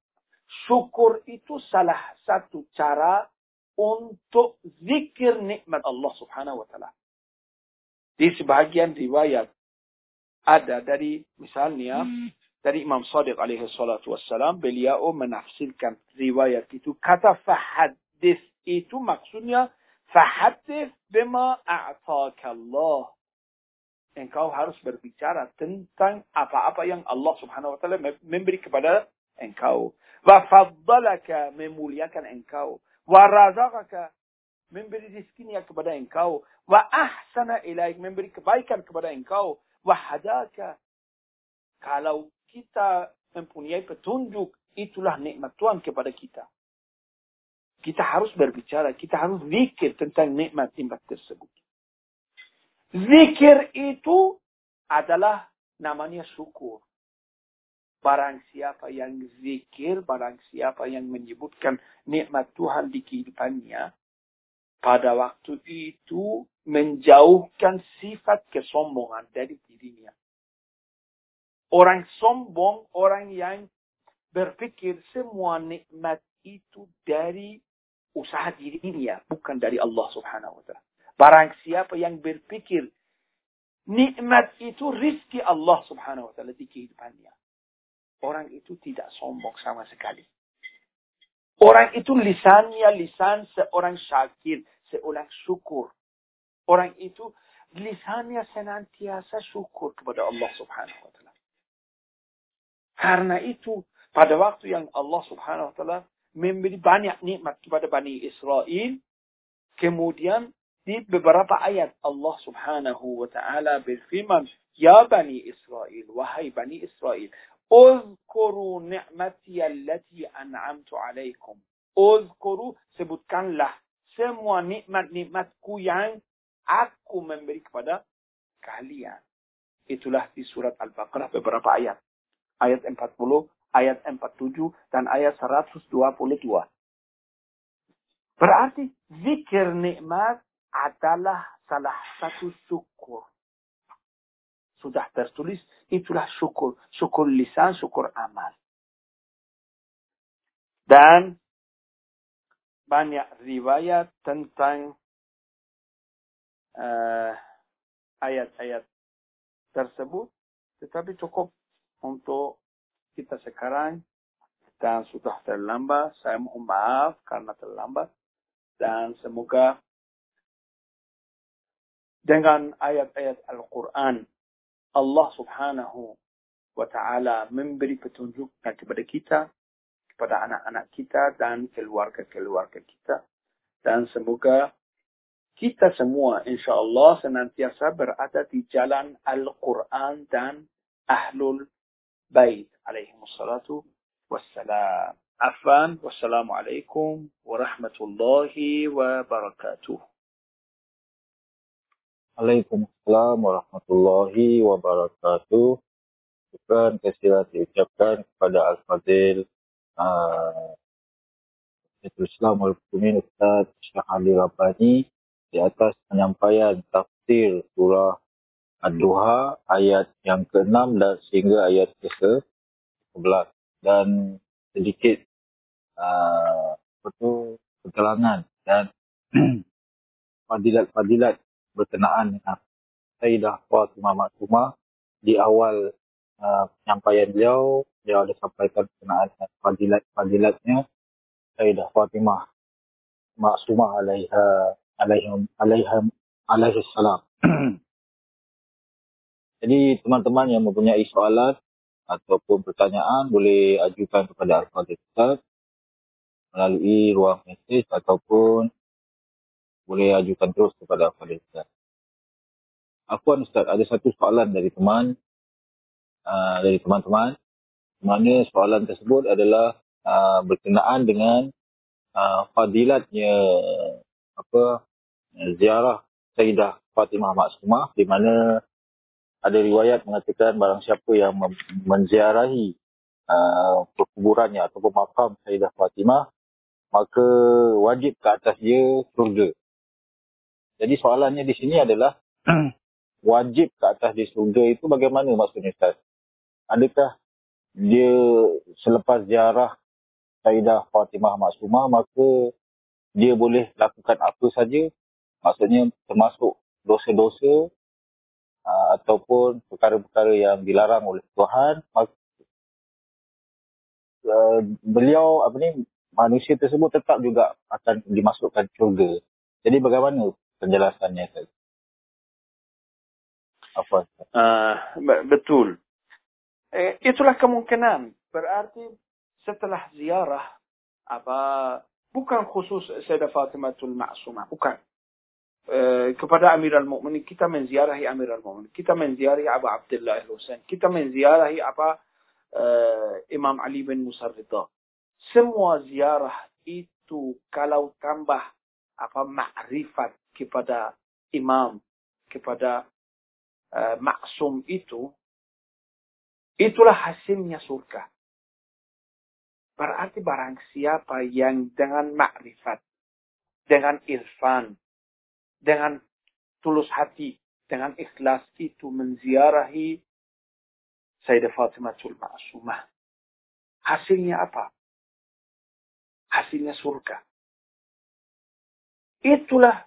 Syukur itu salah satu cara untuk zikir nikmat Allah subhanahu wa ta'ala. Di sebahagian riwayat ada dari misalnya hmm dari Imam Sadiq alaihi salatu wassalam, beliau menafsirkan riwayat itu. Kata fahadis itu maksudnya fahadis bima a'taka Allah. Engkau harus berbicara tentang apa-apa yang Allah subhanahu wa ta'ala memberi kepada engkau. Wa faddalaka memuliakan engkau. Wa razaqaka memberi rezekinya kepada engkau. Wa ahsana ilaik memberi kebaikan kepada engkau. Wa hadaka kalau kita mempunyai petunjuk, itulah nikmat Tuhan kepada kita. Kita harus berbicara, kita harus zikir tentang nikmat-nikmat tersebut. Zikir itu adalah namanya syukur. Barang siapa yang zikir, barang siapa yang menyebutkan nikmat Tuhan di kehidupannya, pada waktu itu menjauhkan sifat kesombongan dari dirinya. Orang sombong, orang yang berpikir semua nikmat itu dari usaha dirinya, bukan dari Allah subhanahu wa ta'ala. Barang siapa yang berpikir nikmat itu rizki Allah subhanahu wa ta'ala di kehidupannya. Orang itu tidak sombong sama sekali. Orang itu lisannya lisan seorang syakir, seorang syukur. Orang itu lisannya senantiasa syukur kepada Allah subhanahu wa ta'ala. Karena itu, pada waktu yang Allah subhanahu wa ta'ala memberi banyak nikmat kepada Bani Israel, kemudian di beberapa ayat Allah subhanahu wa ta'ala berfirman, Ya Bani Israel, wahai Bani Israel, Uzkuru ni'mati allati an'amtu alaikum. Uzkuru, sebutkanlah semua nikmat-nikmatku yang aku memberi kepada kalian. Itulah di surat Al-Baqarah beberapa ayat ayat 40, ayat 47, dan ayat 122. Berarti zikir nikmat adalah salah satu syukur. Sudah tertulis, itulah syukur. Syukur lisan, syukur amal. Dan banyak riwayat tentang ayat-ayat tersebut. Tetapi cukup untuk kita sekarang dan sudah terlambat. Saya mohon maaf karena terlambat. Dan semoga dengan ayat-ayat Al-Quran Allah subhanahu wa taala memberi petunjuk kepada kita, kepada anak-anak kita dan keluarga-keluarga kita. Dan semoga kita semua insya Allah senantiasa berada di jalan Al-Quran dan Ahlul Bait alaihi wassalatu wassalam. Afan, wassalamualaikum warahmatullahi wabarakatuh. Waalaikumsalam warahmatullahi wabarakatuh. Syukran kesilah diucapkan kepada Al-Fadil uh, Islam Al-Qumin Ustaz Syah Ali Rabbani di atas penyampaian tafsir surah Ad-Duha ayat yang ke-6 dan sehingga ayat ke-11 dan sedikit uh, keterangan dan fadilat-fadilat berkenaan dengan Sayyidah Fatimah Maksumah di awal uh, penyampaian beliau, beliau ada sampaikan berkenaan dengan fadilat-fadilatnya. Sayyidah Fatimah Maksumah alaiha alaihi alaiha alaihi salam. Jadi teman-teman yang mempunyai soalan ataupun pertanyaan boleh ajukan kepada Al-Fadhil Ustaz melalui ruang mesej ataupun boleh ajukan terus kepada Fadil Ustaz. Afwan Ustaz, ada satu soalan dari teman, uh, dari teman-teman. Mana soalan tersebut adalah uh, berkenaan dengan uh, fadilatnya apa ziarah Sayyidah Fatimah Maksumah di mana ada riwayat mengatakan barang siapa yang menziarahi uh, perkuburannya ataupun makam Sayyidah Fatimah maka wajib ke atas dia surga. Jadi soalannya di sini adalah wajib ke atas di surga itu bagaimana maksudnya Ustaz? Adakah dia selepas ziarah Sayyidah Fatimah Maksumah maka dia boleh lakukan apa saja? Maksudnya termasuk dosa-dosa uh, ataupun perkara-perkara yang dilarang oleh Tuhan. Uh, beliau apa ni manusia tersebut tetap juga akan dimasukkan syurga. Jadi bagaimana penjelasannya tadi. Apa? Uh, betul. Eh, itulah kemungkinan. Berarti setelah ziarah apa bukan khusus Sayyidah Fatimatul Ma'sumah, bukan. Eh, kepada Amirul Mukminin kita menziarahi Amirul Mukminin, kita menziarahi Abu Abdullah Al-Husain, kita menziarahi apa uh, Imam Ali bin Musa. Semua ziarah itu kalau tambah apa makrifat kepada imam, kepada uh, maksum itu, itulah hasilnya surga. Berarti barang siapa yang dengan makrifat, dengan irfan, dengan tulus hati, dengan ikhlas itu menziarahi Sayyidah Fatimatul Ma'asumah. Hasilnya apa? Hasilnya surga. Itulah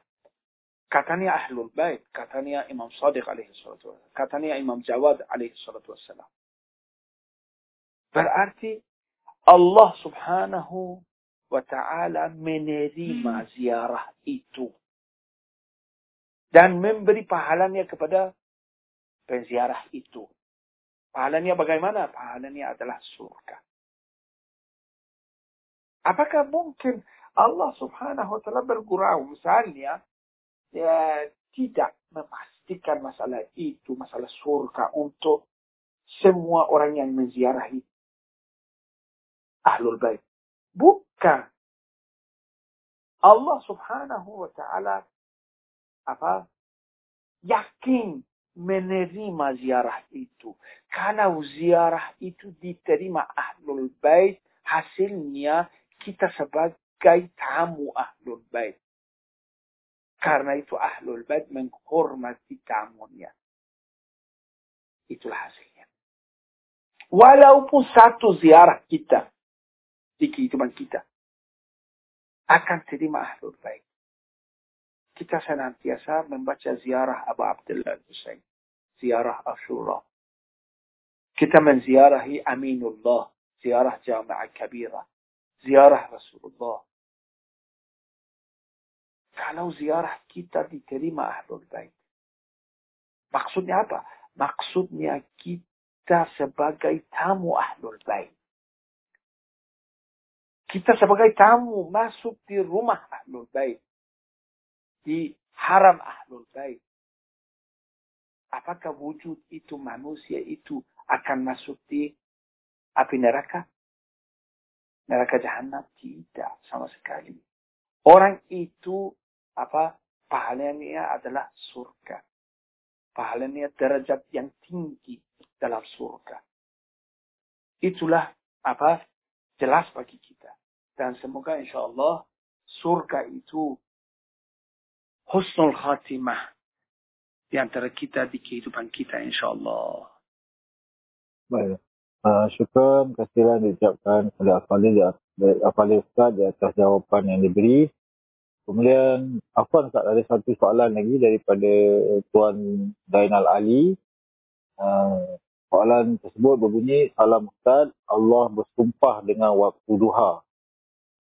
katanya Ahlul Bait, katanya Imam Sadiq alaihi salatu katanya Imam Jawad alaihi salatu wassalam. Berarti Allah subhanahu wa ta'ala menerima ziarah itu. Dan memberi pahalanya kepada penziarah itu. Pahalanya bagaimana? Pahalanya adalah surga. Apakah mungkin Allah subhanahu wa ta'ala bergurau misalnya ya, tidak memastikan masalah itu, masalah surga untuk semua orang yang menziarahi Ahlul Bait. Bukan. Allah subhanahu wa ta'ala apa yakin menerima ziarah itu. Kalau ziarah itu diterima Ahlul Bait, hasilnya kita sebagai tamu ahlul bait. Karena itu ahlul bait menghormati tamunya. Itulah hasilnya. Walaupun satu ziarah kita di kehidupan kita akan terima ahlul bait. افتتاحنا عن يسار من بچا زيارة أبا عبد الله الحسين زيارة أشورا كتا من زيارة هي أمين الله زيارة جامعة كبيرة زيارة رسول الله تعالوا زيارة كتا دي تريم أهل البيت مقصودني أبا مقصودني كتا سباقي تامو أهل البيت كتا سباقي تامو ما سبتي رمح أهل البيت Di haram Ahlul Bait. Apakah wujud itu manusia itu akan masuk di api neraka? Neraka jahanam? Tidak sama sekali. Orang itu apa pahalanya adalah surga. Pahalanya derajat yang tinggi dalam surga. Itulah apa jelas bagi kita. Dan semoga insya Allah surga itu husnul khatimah di antara kita di kehidupan kita insya Allah. Baik. Uh, syukur kasihan diucapkan kepada Afali, Afali Ustaz di atas jawapan yang diberi. Kemudian, Afan Ustaz ada satu soalan lagi daripada Tuan Dainal Ali. Uh, soalan tersebut berbunyi, Salam Ustaz, Allah bersumpah dengan waktu duha.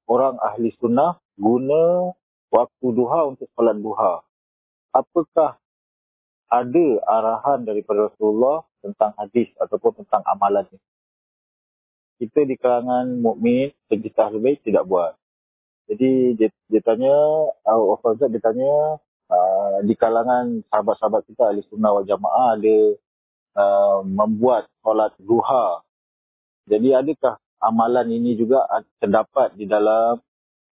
Orang ahli sunnah guna waktu duha untuk salat duha. Apakah ada arahan daripada Rasulullah tentang hadis ataupun tentang amalan ini? kita di kalangan mukmin pencinta ahli bait tidak buat. Jadi dia, dia tanya, uh, Ustaz dia tanya, uh, di kalangan sahabat-sahabat kita ahli sunnah wal jamaah ada uh, membuat solat duha. Jadi adakah amalan ini juga terdapat di dalam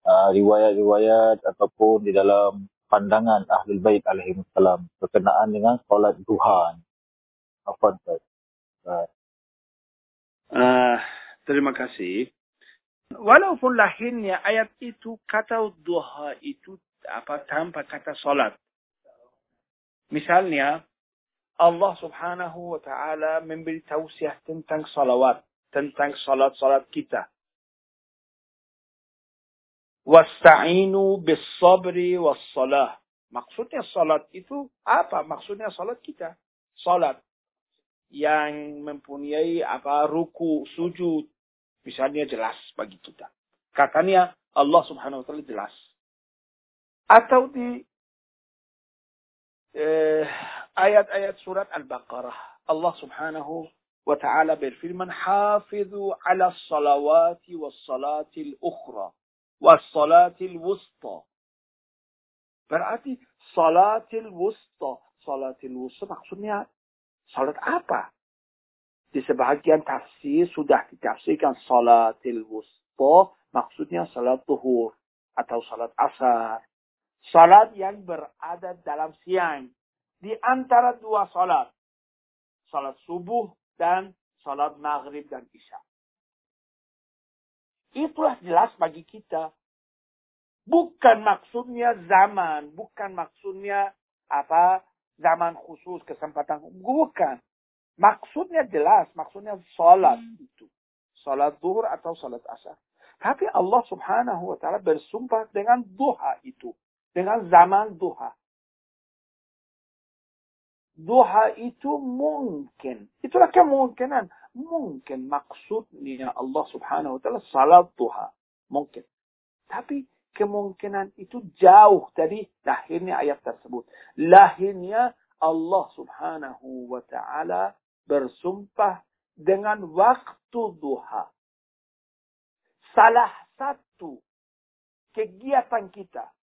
uh, riwayat-riwayat ataupun di dalam pandangan ahli bait alaihi wasallam berkenaan dengan solat duha. Apa? Uh, Terima kasih. Walaupun lahirnya ayat itu kata duha itu apa tanpa kata salat. Misalnya Allah Subhanahu wa taala memberi tausiah tentang salawat, tentang salat-salat kita. Sabri was salah. Maksudnya salat itu apa? Maksudnya salat kita. Salat yang mempunyai apa ruku, sujud, Misalnya jelas bagi kita. Katanya Allah subhanahu wa ta'ala jelas. Atau di eh, ayat-ayat surat Al-Baqarah. Allah subhanahu wa ta'ala berfirman, Hafidhu ala salawati was salatil ukhra. Was salatil wusta. Berarti salatil wusta. Salatil wusta maksudnya salat apa? di sebahagian tafsir sudah ditafsirkan salatil wusta maksudnya salat zuhur atau salat asar. Salat yang berada dalam siang di antara dua salat. Salat subuh dan salat maghrib dan isya. Itulah jelas bagi kita. Bukan maksudnya zaman, bukan maksudnya apa zaman khusus kesempatan bukan Maksudnya jelas, maksudnya salat hmm. itu. Salat zuhur atau salat asar. Tapi Allah subhanahu wa ta'ala bersumpah dengan duha itu. Dengan zaman duha. Duha itu mungkin. Itulah kemungkinan. Mungkin maksudnya Allah subhanahu wa ta'ala salat duha. Mungkin. Tapi kemungkinan itu jauh dari lahirnya ayat tersebut. Lahirnya Allah subhanahu wa ta'ala bersumpah dengan waktu duha. Salah satu kegiatan kita,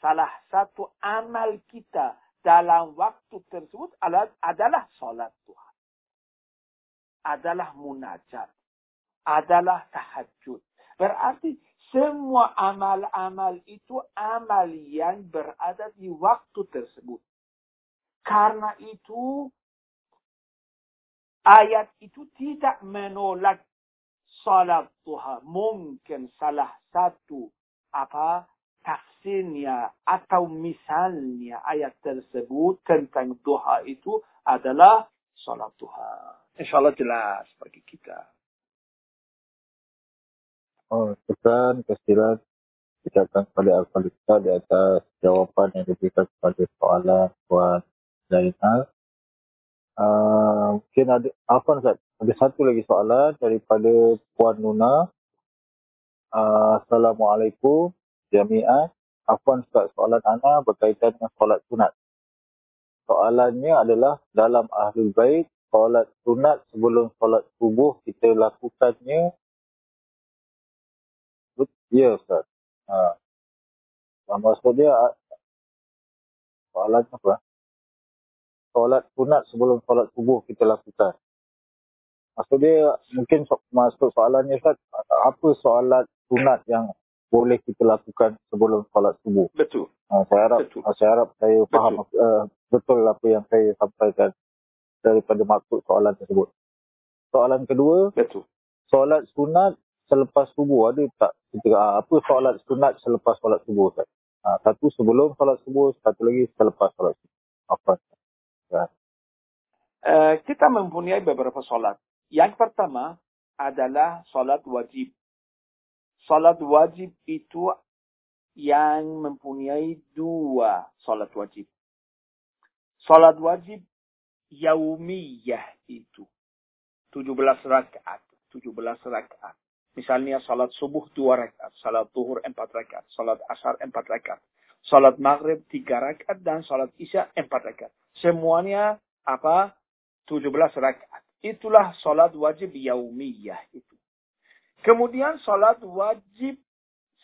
salah satu amal kita dalam waktu tersebut adalah salat duha. Adalah munajat. Adalah tahajud. Berarti semua amal-amal itu amal yang berada di waktu tersebut. Karena itu ayat itu tidak menolak salat duha. Mungkin salah satu apa tafsirnya atau misalnya ayat tersebut tentang duha itu adalah salat duha. InsyaAllah jelas bagi kita. Oh, sekian kesilan ucapkan kepada Al-Falista di atas jawapan yang diberikan kepada soalan Puan Zainal. Uh, mungkin ada apa Ustaz? Ada satu lagi soalan daripada Puan Nuna. Uh, Assalamualaikum jami'ah. Afwan Ustaz, soalan ana berkaitan dengan solat sunat. Soalannya adalah dalam Ahlul Bait solat sunat sebelum solat subuh kita lakukannya ya Ustaz. Ha. Maksud dia soalan apa? Solat sunat sebelum solat subuh kita lakukan. Maksud dia mungkin so, masuk soalannya Ustaz, apa solat sunat yang boleh kita lakukan sebelum solat subuh? Betul. Ha, saya harap betul. saya harap saya faham betul. Uh, betul apa yang saya sampaikan daripada maksud soalan tersebut. Soalan kedua, betul. Solat sunat selepas subuh ada tak ah, apa solat sunat selepas solat subuh Ustaz? Ha, satu sebelum solat subuh, satu lagi selepas solat subuh. Apa? Ya. Uh, kita mempunyai beberapa solat. Yang pertama adalah solat wajib. Solat wajib itu yang mempunyai dua solat wajib. Solat wajib yaumiyah itu. 17 rakaat. 17 rakaat. Misalnya salat subuh 2 rakaat, salat zuhur 4 rakaat, salat asar 4 rakaat, salat maghrib 3 rakaat, dan salat isya 4 rakaat. Semuanya apa? 17 rakaat. Itulah salat wajib yaumiyah itu. Kemudian salat wajib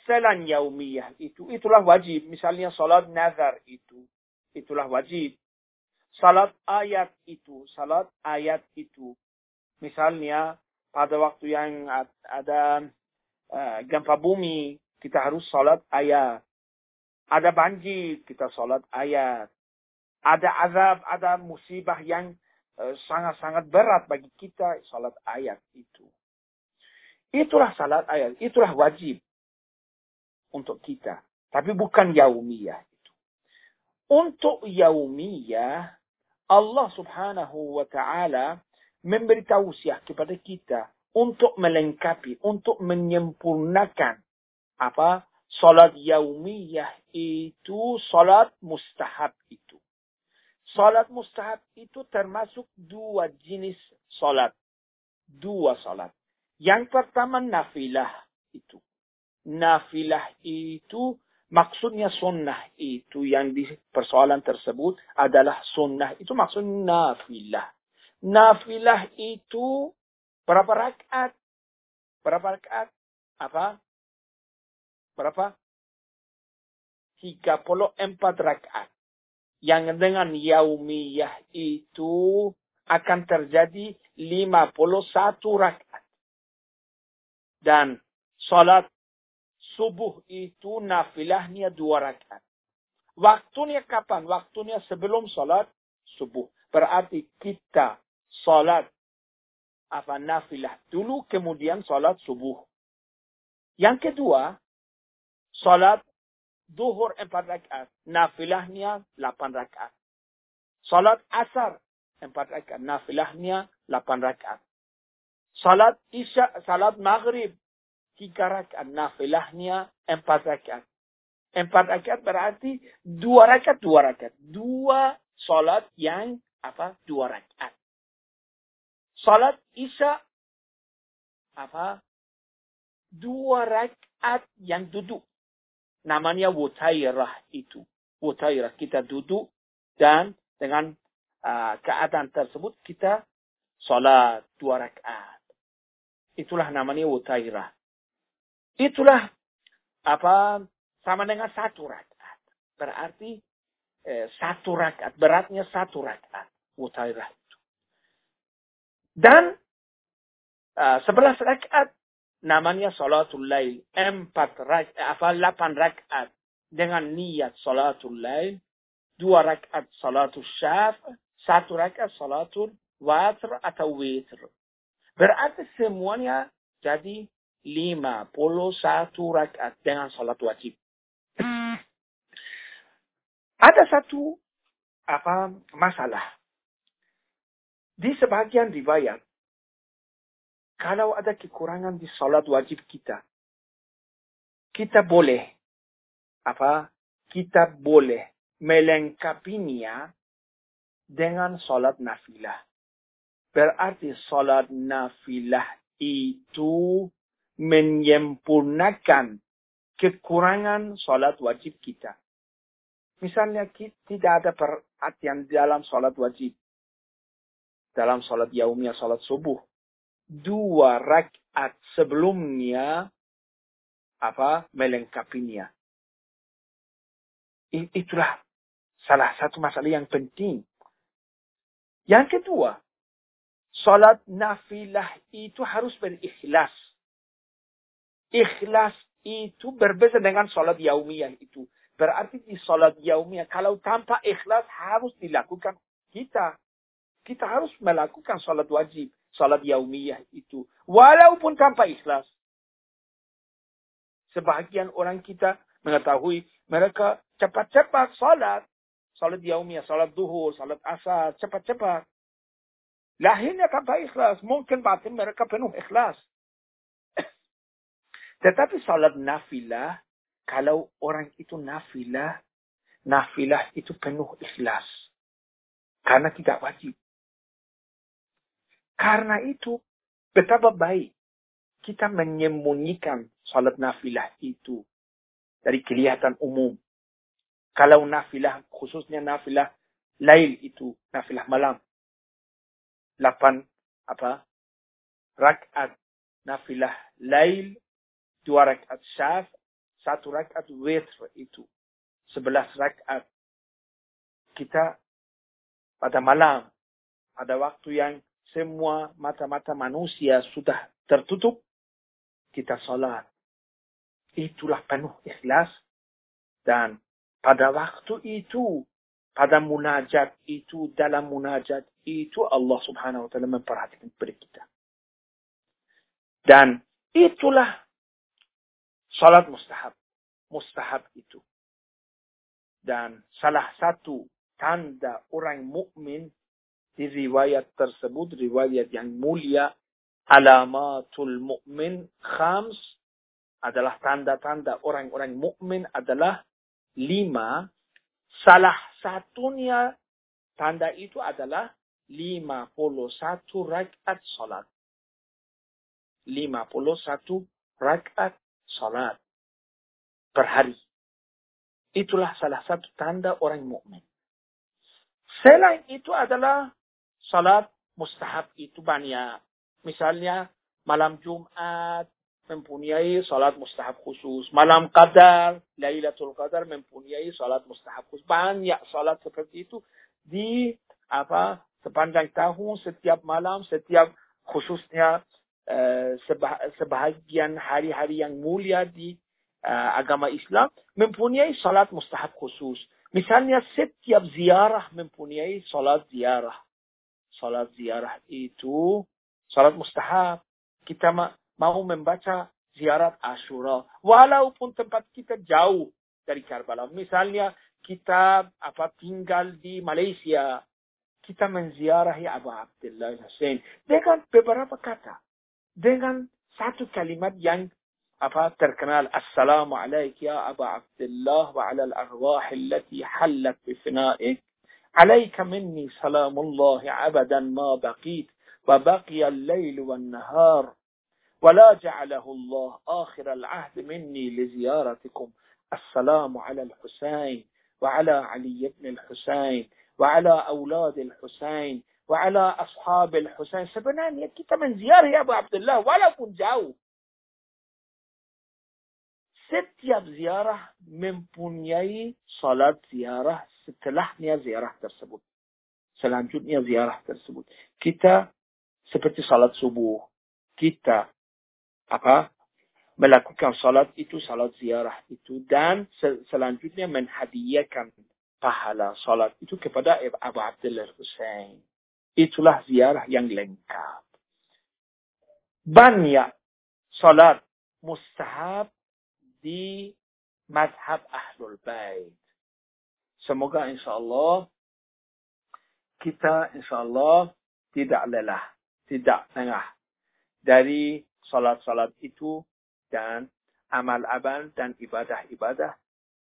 selan yaumiyah itu. Itulah wajib. Misalnya salat nazar itu. Itulah wajib. Salat ayat itu, salat ayat itu. Misalnya pada waktu yang ada uh, gempa bumi, kita harus salat ayat. Ada banjir, kita salat ayat. Ada azab, ada musibah yang uh, sangat-sangat berat bagi kita, salat ayat itu. Itulah salat ayat, itulah wajib untuk kita. Tapi bukan yaumiyah itu. Untuk yaumiyah, Allah subhanahu wa ta'ala memberi tausiah kepada kita untuk melengkapi, untuk menyempurnakan apa salat yaumiyah itu salat mustahab itu. Salat mustahab itu termasuk dua jenis salat. Dua salat. Yang pertama nafilah itu. Nafilah itu Maksudnya sunnah itu yang di persoalan tersebut adalah sunnah. Itu maksudnya nafilah. Nafilah itu berapa rakaat? Berapa rakaat? Apa? Berapa? 34 rakaat. Yang dengan yaumiyah itu akan terjadi 51 rakaat. Dan salat subuh itu nafilahnya dua rakaat. Waktunya kapan? Waktunya sebelum salat subuh. Berarti kita salat apa nafilah dulu kemudian salat subuh. Yang kedua, salat duhur empat rakaat. Nafilahnya delapan rakaat. Salat asar empat rakaat. Nafilahnya delapan rakaat. Salat isya, salat maghrib tiga rakaat. Nafilahnya empat rakaat. Empat rakaat berarti dua rakaat, dua rakaat. Dua salat yang apa? Dua rakaat. Salat isya apa? Dua rakaat yang duduk. Namanya wutairah itu. Wutairah. Kita duduk dan dengan uh, keadaan tersebut kita salat dua rakaat. Itulah namanya wutairah. Itulah apa sama dengan satu rakaat. Berarti eh, satu rakaat. Beratnya satu rakaat. Mutairah itu. Dan uh, sebelas rakaat namanya salatul lail. Empat rakaat, apa, delapan rakaat dengan niat salatul lail. Dua rakaat salatul syaf. Satu rakaat salatul watr atau witr. Berarti semuanya jadi 51 rakaat dengan salat wajib. Ada satu apa masalah. Di sebagian riwayat, kalau ada kekurangan di salat wajib kita, kita boleh apa? Kita boleh melengkapinya dengan salat nafilah. Berarti salat nafilah itu menyempurnakan kekurangan sholat wajib kita. Misalnya kita tidak ada perhatian dalam sholat wajib. dalam salat yaumiyah, salat subuh, dua rakaat sebelumnya apa melengkapinya. Itulah salah satu masalah yang penting. Yang kedua, salat nafilah itu harus berikhlas. Ikhlas itu berbeda dengan salat yaumiyah itu. Berarti di salat yaumiyah, kalau tanpa ikhlas harus dilakukan kita. Kita harus melakukan salat wajib, salat yaumiyah itu. Walaupun tanpa ikhlas. Sebahagian orang kita mengetahui mereka cepat-cepat salat. Salat yaumiyah, salat duhur, salat asar, cepat-cepat. Lahirnya tanpa ikhlas. Mungkin batin mereka penuh ikhlas. Tetapi salat nafilah, kalau orang itu nafilah, nafilah itu penuh ikhlas. Karena tidak wajib. Karena itu, betapa baik kita menyembunyikan salat nafilah itu dari kelihatan umum. Kalau nafilah, khususnya nafilah lail itu, nafilah malam. 8 apa? Rakaat nafilah lail dua rakaat syaf, satu rakaat witr itu. Sebelas rakaat. Kita pada malam, pada waktu yang semua mata-mata manusia sudah tertutup, kita salat. Itulah penuh ikhlas. Dan pada waktu itu, pada munajat itu, dalam munajat itu Allah subhanahu wa ta'ala memperhatikan kepada kita. Dan itulah Salat mustahab. Mustahab itu. Dan salah satu tanda orang mukmin di riwayat tersebut, riwayat yang mulia, alamatul mukmin khams adalah tanda-tanda orang-orang mukmin adalah lima. Salah satunya tanda itu adalah lima puluh satu rakaat salat. Lima puluh satu rakaat salat per hari. Itulah salah satu tanda orang mukmin. Selain itu adalah salat mustahab itu banyak. Misalnya malam Jumat mempunyai salat mustahab khusus. Malam Qadar, Lailatul Qadar mempunyai salat mustahab khusus. Banyak salat seperti itu di apa sepanjang tahun, setiap malam, setiap khususnya sebahagian hari-hari yang mulia di uh, agama Islam mempunyai salat mustahab khusus. Misalnya setiap ziarah mempunyai salat ziarah. Salat ziarah itu salat mustahab. Kita ma mau membaca ziarat Ashura walaupun tempat kita jauh dari Karbala. Misalnya kita apa tinggal di Malaysia, kita menziarahi Abu Abdullah Hussein dengan beberapa kata dengan satu kalimat yang apa terkenal Assalamu alaik ya Aba Abdullah wa ala al-arwah allati hallat bi fina'ik عليك مني سلام الله أبدا ما بقيت وبقي الليل والنهار ولا جعله الله آخر العهد مني لزيارتكم السلام على الحسين وعلى علي بن الحسين وعلى أولاد الحسين وعلى أصحاب الحسين سبنان. يكي تمن زيارة يا أبو عبد الله ولا كن جاو. ست ياب زيارة من بنيي صلاة زيارة. ست لحنية زيارة ترسبوت. سلام جون يا زيارة ترسبوت. كتا سبتي صلاة صبوه كتا أبا melakukan salat itu salat ziarah itu dan selanjutnya صلاة. pahala salat itu kepada Abu Abdullah Hussein. Itulah ziarah yang lengkap. Banyak salat mustahab di madhab ahlul bait. Semoga insyaAllah kita insyaAllah tidak lelah, tidak lengah dari salat-salat itu dan amal-amal dan ibadah-ibadah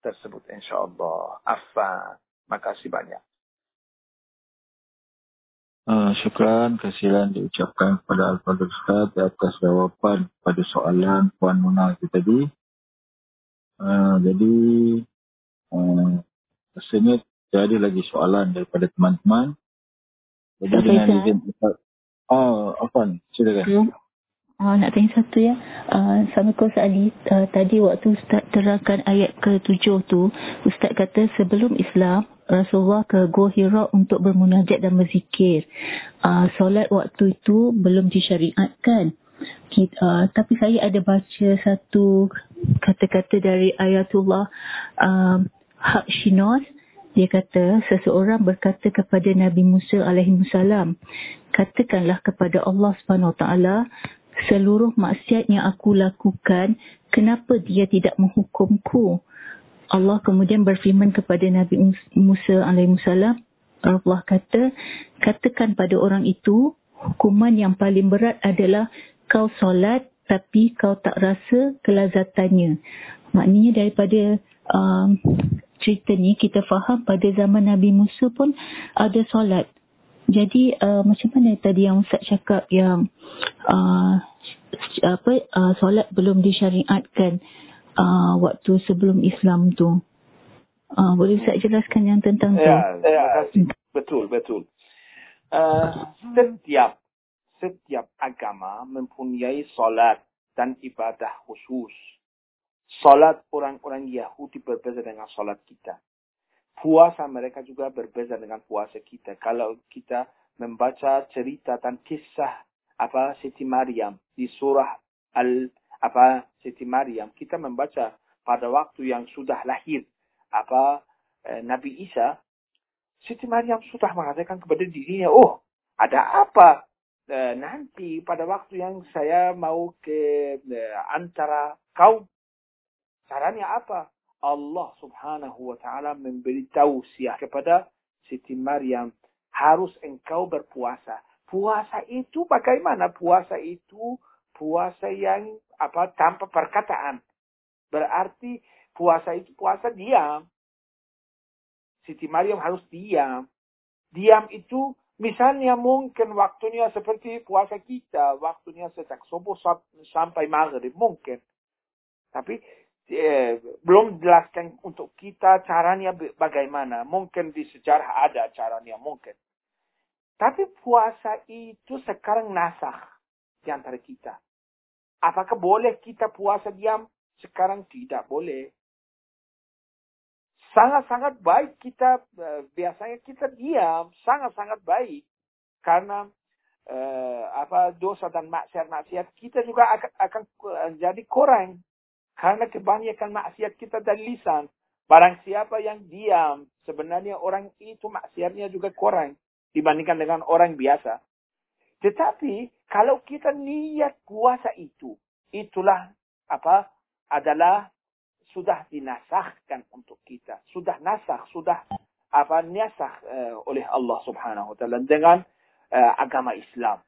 tersebut insyaAllah. Afan. Makasih banyak. Uh, syukran kasihan diucapkan kepada Al-Fadhil Ustaz atas jawapan pada soalan Puan Muna itu tadi. Uh, jadi, uh, rasanya tidak ada lagi soalan daripada teman-teman. Jadi dengan izin Ustaz. Oh, apa Silakan. Hmm. Uh, nak tanya satu ya. Uh, Assalamualaikum Ustaz Ali. Uh, tadi waktu Ustaz terangkan ayat ke-7 tu, Ustaz kata sebelum Islam, Rasulullah ke Gua Hira untuk bermunajat dan berzikir. Uh, solat waktu itu belum disyariatkan. Kita, uh, tapi saya ada baca satu kata-kata dari ayatullah uh, Hak Shinos. Dia kata, seseorang berkata kepada Nabi Musa alaihi salam, katakanlah kepada Allah Subhanahu taala seluruh maksiat yang aku lakukan, kenapa dia tidak menghukumku? Allah kemudian berfirman kepada Nabi Musa alaihissalam, Allah kata, katakan pada orang itu, hukuman yang paling berat adalah kau solat tapi kau tak rasa kelazatannya. Maknanya daripada um, cerita ni kita faham pada zaman Nabi Musa pun ada solat. Jadi uh, macam mana tadi yang Ustaz cakap yang uh, apa uh, solat belum disyariatkan uh, waktu sebelum Islam tu. Uh, boleh Ustaz jelaskan yang tentang ya, tu? Ya, betul, betul. Uh, setiap setiap agama mempunyai solat dan ibadah khusus. Solat orang-orang Yahudi berbeza dengan solat kita puasa mereka juga berbeza dengan puasa kita. Kalau kita membaca cerita dan kisah apa Siti Maryam di surah Al apa Siti Maryam, kita membaca pada waktu yang sudah lahir apa eh, Nabi Isa, Siti Maryam sudah mengatakan kepada dirinya, oh ada apa eh, nanti pada waktu yang saya mau ke eh, antara kaum, caranya apa? Allah subhanahu wa ta'ala memberi tausiah kepada Siti Maryam. Harus engkau berpuasa. Puasa itu bagaimana? Puasa itu puasa yang apa tanpa perkataan. Berarti puasa itu puasa diam. Siti Maryam harus diam. Diam itu misalnya mungkin waktunya seperti puasa kita. Waktunya sejak subuh sampai maghrib. Mungkin. Tapi eh, belum jelaskan untuk kita caranya bagaimana. Mungkin di sejarah ada caranya, mungkin. Tapi puasa itu sekarang nasah di antara kita. Apakah boleh kita puasa diam? Sekarang tidak boleh. Sangat-sangat baik kita, eh, biasanya kita diam. Sangat-sangat baik. Karena uh, apa dosa dan maksiat-maksiat kita juga akan, akan jadi kurang karena kebanyakan maksiat kita dari lisan. Barang siapa yang diam, sebenarnya orang itu maksiatnya juga kurang dibandingkan dengan orang biasa. Tetapi kalau kita niat puasa itu, itulah apa adalah sudah dinasahkan untuk kita, sudah nasah, sudah apa nasah uh, oleh Allah Subhanahu wa taala dengan uh, agama Islam.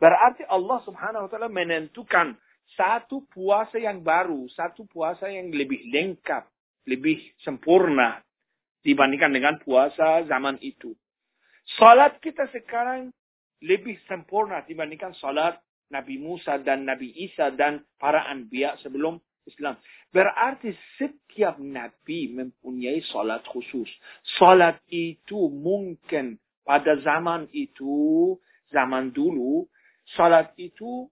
Berarti Allah Subhanahu wa taala menentukan satu puasa yang baru, satu puasa yang lebih lengkap, lebih sempurna dibandingkan dengan puasa zaman itu. Salat kita sekarang lebih sempurna dibandingkan salat Nabi Musa dan Nabi Isa dan para anbiya sebelum Islam. Berarti setiap Nabi mempunyai salat khusus. Salat itu mungkin pada zaman itu, zaman dulu, salat itu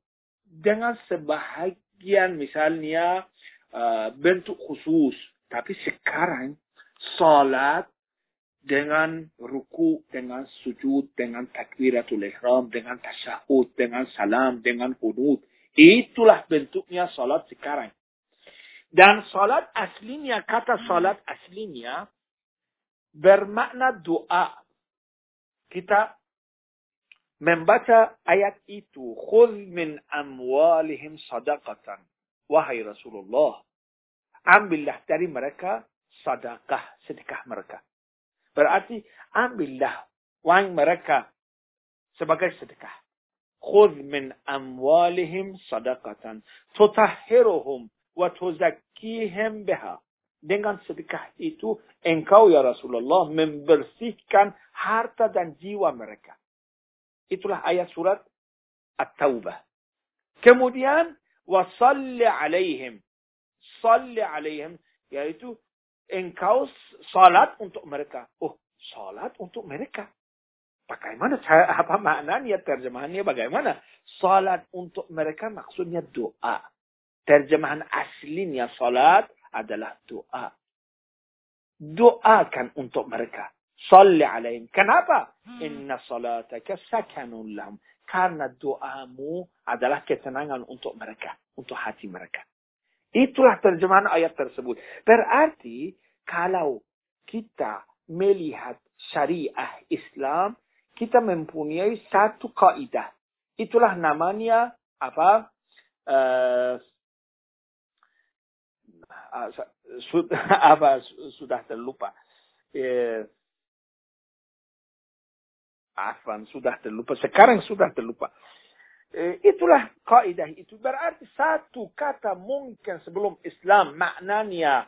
dengan sebahagian misalnya uh, bentuk khusus. Tapi sekarang salat dengan ruku, dengan sujud, dengan takbiratul ihram, dengan tasyahud, dengan salam, dengan kunut. Itulah bentuknya salat sekarang. Dan salat aslinya, kata salat aslinya, bermakna doa. Kita membaca ayat itu, khul min amwalihim sadaqatan. Wahai Rasulullah, ambillah dari mereka sadaqah, sedekah mereka. Berarti ambillah wang mereka sebagai sedekah. Khudh min amwalihim sadaqatan. Tutahhiruhum wa tuzakkihim biha. Dengan sedekah itu, engkau ya Rasulullah membersihkan harta dan jiwa mereka. Itulah ayat surat At-Taubah. Kemudian wasalli alaihim. Salli alaihim yaitu engkau salat untuk mereka. Oh, salat untuk mereka. bagaimana apa maknanya terjemahannya bagaimana? Salat untuk mereka maksudnya doa. Terjemahan aslinya salat adalah doa. Doakan untuk mereka. Salli alaihim. Kenapa? Hmm. Inna salataka sakanun lahum. Karena doamu adalah ketenangan untuk mereka. Untuk hati mereka. Itulah terjemahan ayat tersebut. Berarti kalau kita melihat syariah Islam, kita mempunyai satu kaidah. Itulah namanya apa? Uh, apa sudah terlupa. Eh, afan sudah terlupa. Sekarang sudah terlupa. Eh, itulah kaidah itu berarti satu kata mungkin sebelum Islam maknanya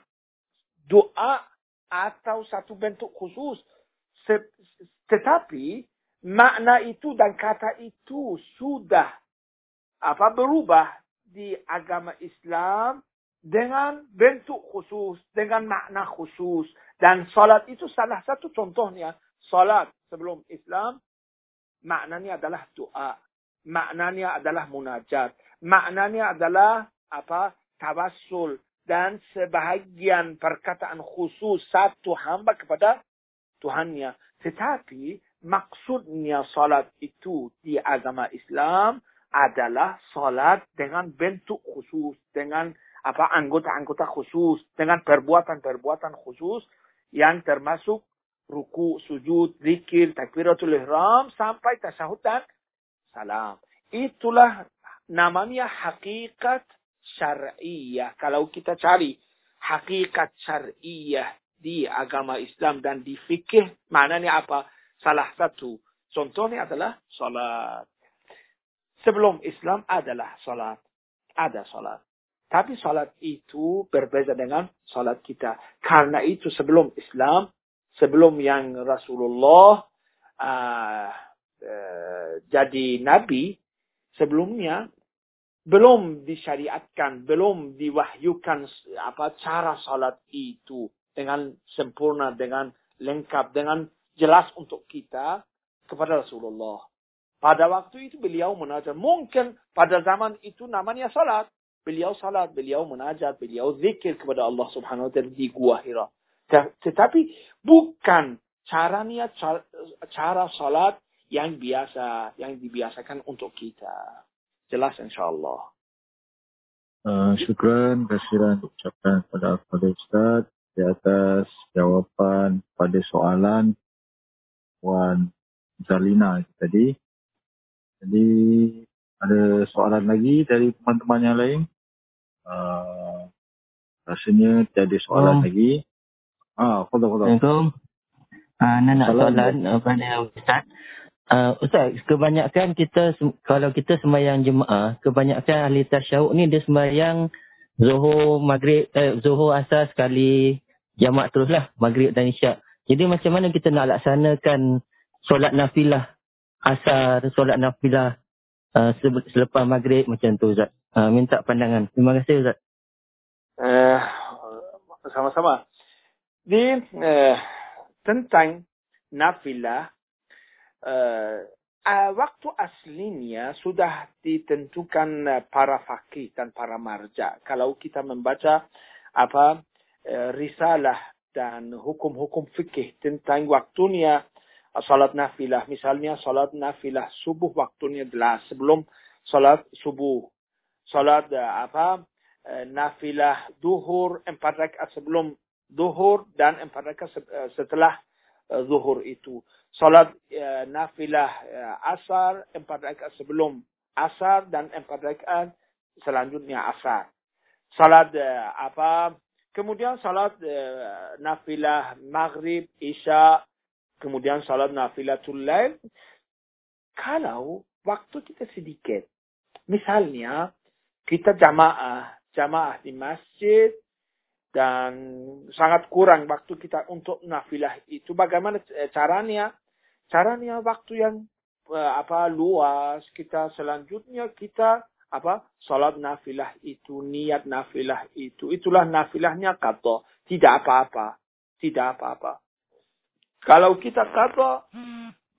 doa atau satu bentuk khusus. Tetapi makna itu dan kata itu sudah apa berubah di agama Islam dengan bentuk khusus, dengan makna khusus. Dan salat itu salah satu contohnya. Salat sebelum Islam, maknanya adalah doa. Maknanya adalah munajat. Maknanya adalah apa? Tawassul dan sebahagian perkataan khusus satu hamba kepada Tuhannya. Tetapi maksudnya salat itu di agama Islam adalah salat dengan bentuk khusus, dengan apa anggota-anggota khusus, dengan perbuatan-perbuatan khusus yang termasuk ruku, sujud, zikir, takbiratul ihram sampai tasyahud dan salam. Itulah namanya hakikat syariah. Kalau kita cari hakikat syariah di agama Islam dan di fikih, maknanya apa? Salah satu contohnya adalah salat. Sebelum Islam adalah salat. Ada salat. Tapi salat itu berbeza dengan salat kita. Karena itu sebelum Islam, sebelum yang Rasulullah uh, uh, jadi nabi, sebelumnya belum disyariatkan, belum diwahyukan apa cara salat itu dengan sempurna, dengan lengkap, dengan jelas untuk kita kepada Rasulullah. Pada waktu itu beliau menajat. Mungkin pada zaman itu namanya salat. Beliau salat, beliau menajat, beliau zikir kepada Allah subhanahu wa ta'ala di Gua Hira. Tetapi bukan caranya cara salat yang biasa, yang dibiasakan untuk kita. Jelas insyaAllah. Uh, syukran kasiran ucapkan kepada kepada Ustaz di atas jawapan pada soalan Wan Zalina tadi. Jadi ada soalan lagi dari teman-teman yang lain. Uh, rasanya tiada soalan oh. lagi. Ah, foto foto. Assalamualaikum. Ah, uh, nak soalan kepada Ustaz. Uh, Ustaz, kebanyakan kita, kalau kita sembahyang jemaah, kebanyakan ahli tasyahud ni dia sembahyang Zuhur, Maghrib, eh, Zuhur, Asar sekali, jamak teruslah, Maghrib dan Isyak. Jadi macam mana kita nak laksanakan solat nafilah, Asar, solat nafilah uh, selepas Maghrib macam tu Ustaz. Uh, minta pandangan. Terima kasih Ustaz. Uh, sama-sama. Di uh, tentang nafilah, uh, uh, waktu aslinya sudah ditentukan uh, para fakih dan para marja. Kalau kita membaca apa uh, risalah dan hukum-hukum fikih tentang waktunya uh, salat nafilah, misalnya salat nafilah subuh waktunya adalah sebelum salat subuh. Salat apa nafilah duhur empat rakaat sebelum duhur dan empat rakaat setelah zuhur itu. Salat uh, nafilah asar, empat rakaat sebelum asar dan empat rakaat selanjutnya asar. Salat apa? Kemudian salat uh, nafilah maghrib, isya, kemudian salat nafilatul lail. Kalau waktu kita sedikit, misalnya kita jamaah, jamaah di masjid, dan sangat kurang waktu kita untuk nafilah itu. Bagaimana eh, caranya? Caranya waktu yang uh, apa luas kita selanjutnya kita apa salat nafilah itu niat nafilah itu itulah nafilahnya kata tidak apa-apa tidak apa-apa kalau kita kata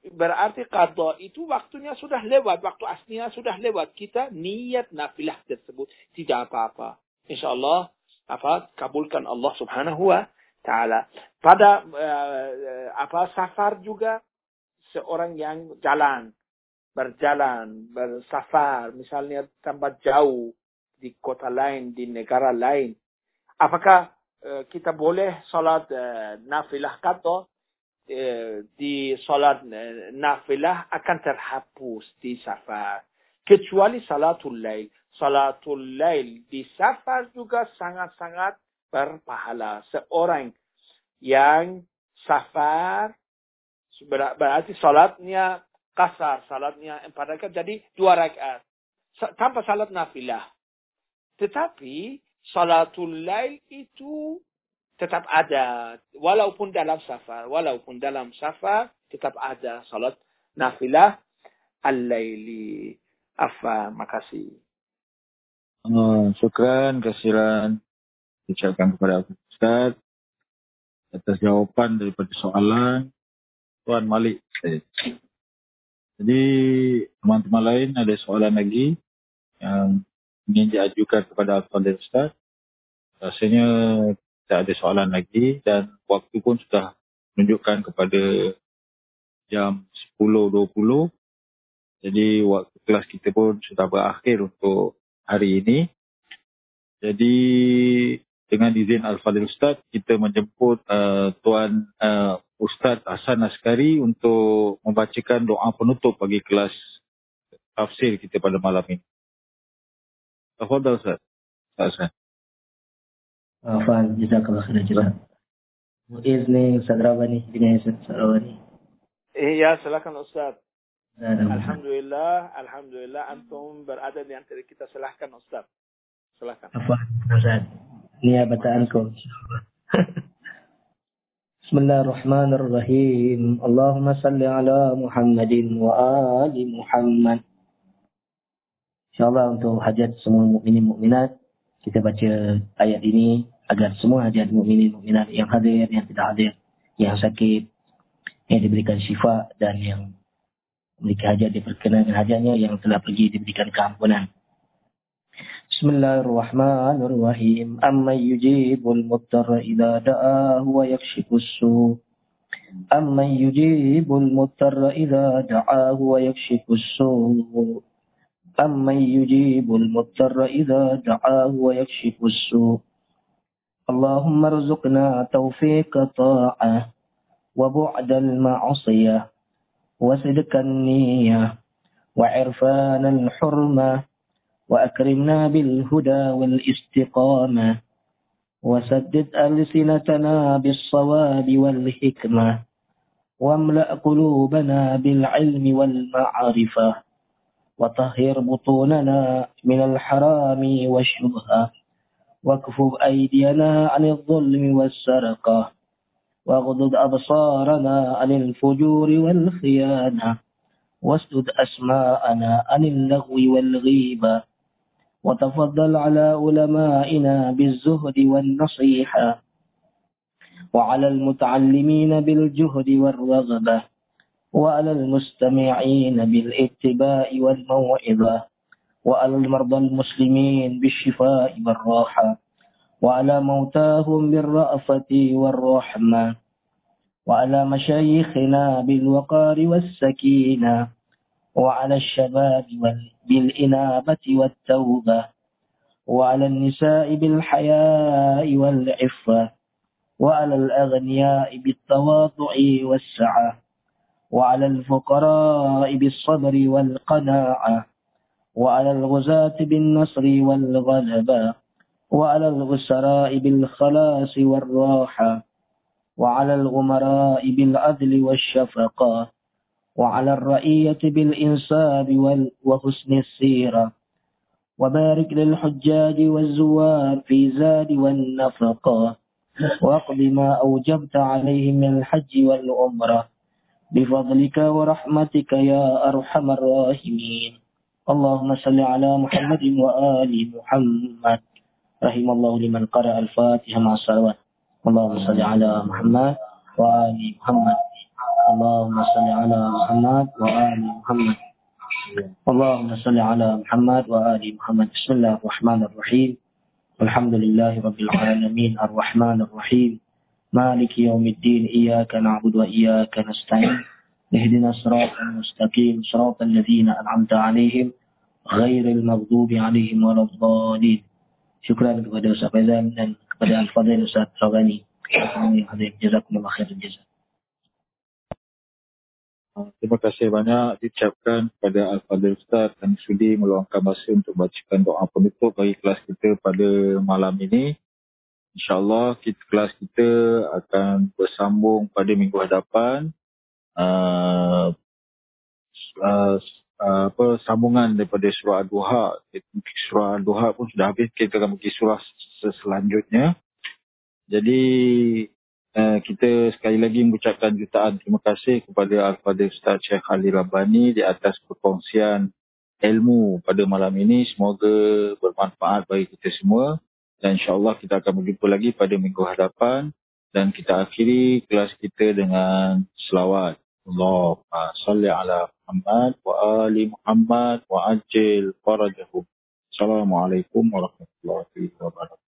berarti qadha itu waktunya sudah lewat, waktu aslinya sudah lewat. Kita niat nafilah tersebut tidak apa-apa. Insyaallah apa kabulkan Allah Subhanahu wa taala. Pada uh, apa safar juga seorang yang jalan berjalan, bersafar, misalnya tempat jauh di kota lain, di negara lain. Apakah uh, kita boleh salat uh, nafilah kata di salat nafilah akan terhapus di safar. Kecuali salatul lail. Salatul lail di safar juga sangat-sangat berpahala. Seorang yang safar berarti salatnya kasar, salatnya empat rakaat jadi dua rakaat. Tanpa salat nafilah. Tetapi salatul lail itu tetap ada walaupun dalam safar walaupun dalam safar tetap ada salat nafilah al-laili afa makasih syukran kasiran ucapkan kepada Ustaz atas jawaban daripada soalan Tuan Malik jadi teman-teman lain ada soalan lagi yang ingin diajukan kepada Al-Fadhil Ustaz rasanya tak ada soalan lagi dan waktu pun sudah menunjukkan kepada jam 10.20. Jadi waktu kelas kita pun sudah berakhir untuk hari ini. Jadi dengan izin Al-Fadhil Ustaz, kita menjemput uh, Tuan uh, Ustaz Hasan Askari untuk membacakan doa penutup bagi kelas tafsir kita pada malam ini. Al-Fadhil Ustaz. Ustaz. Afan, jazakallah khair jazak. Izni Ustaz Rawani, bin Ustaz Rawani. Iya, silakan Ustaz. Alhamdulillah, Alhamdulillah antum berada di antara kita. Silahkan Ustaz. Silahkan. Afan, Ustaz. Ini bataanku. Bismillahirrahmanirrahim. Allahumma salli ala Muhammadin wa ali Muhammad. InsyaAllah untuk hajat semua mukminin mukminat kita baca ayat ini agar semua hajat mukminin mukminat yang hadir, yang tidak hadir, yang sakit, yang diberikan syifa dan yang memiliki hajat diperkenankan hajatnya yang telah pergi diberikan keampunan. Bismillahirrahmanirrahim. Amma yujibul muttar idza da'ahu wa yakshifus su. Amma yujibul muttar idza da'ahu wa yakshifus su. أمن يجيب المضطر إذا دعاه ويكشف السوء اللهم ارزقنا توفيق طاعة وبعد المعصية وصدق النية وعرفان الحرمة وأكرمنا بالهدى والاستقامة وسدد ألسنتنا بالصواب والحكمة واملأ قلوبنا بالعلم والمعرفة وطهر بطوننا من الحرام والشبهة واكفب أيدينا عن الظلم والسرقة واغضض أبصارنا عن الفجور والخيانة واسدد أسماءنا عن اللغو والغيبة وتفضل على علمائنا بالزهد والنصيحة وعلى المتعلمين بالجهد والرغبة وعلى المستمعين بالاتباع والموعظة وعلى المرضى المسلمين بالشفاء والراحة. وعلى موتاهم بالرأفة والرحمة وعلى مشايخنا بالوقار والسكينة وعلى الشباب بالإنابة والتوبة وعلى النساء بالحياء والعفة وعلى الأغنياء بالتواضع والسعة وعلى الفقراء بالصبر والقناعة وعلى الغزاة بالنصر والغلبة وعلى الغسراء بالخلاص والراحة وعلى الغمراء بالعدل والشفقة وعلى الرئية بالإنساب وحسن السيرة. وبارك للحجاج والزوار في زاد والنفقة واقض ما أوجبت عليهم من الحج والعمرة. بفضلك ورحمتك يا أرحم الراحمين. اللهم صل على محمد وآل محمد. رحم الله لمن قرأ الفاتحة مع الصلوات. اللهم صل على محمد وآل محمد. اللهم صل على محمد وآل محمد. اللهم صل على محمد وآل محمد. بسم الله الرحمن الرحيم. الحمد لله رب العالمين. الرحمن الرحيم. مالك يوم الدين. إياك نعبد وإياك نستعين. اهدنا الصراط المستقيم. صراط الذين أنعمت عليهم. غير المغضوب عليهم ولا الضالين. Syukran kepada Ustaz Faizal dan kepada Al-Fadhil Ustaz Rawani. Jazakumullah khairan jazak. Terima kasih banyak diucapkan kepada Al-Fadhil Ustaz dan sudi meluangkan masa untuk bacakan doa penutup bagi kelas kita pada malam ini. InsyaAllah kita, kelas kita akan bersambung pada minggu hadapan. Uh, uh, Uh, apa sambungan daripada surah Duha. Surah Duha pun sudah habis. Kita akan pergi surah selanjutnya. Jadi uh, kita sekali lagi mengucapkan jutaan terima kasih kepada kepada Ustaz Syekh Ali Rabani di atas perkongsian ilmu pada malam ini. Semoga bermanfaat bagi kita semua. Dan insyaAllah kita akan berjumpa lagi pada minggu hadapan. Dan kita akhiri kelas kita dengan selawat. Allah salli ala محمد وآل محمد وعجل فرجهم. السلام عليكم ورحمة الله وبركاته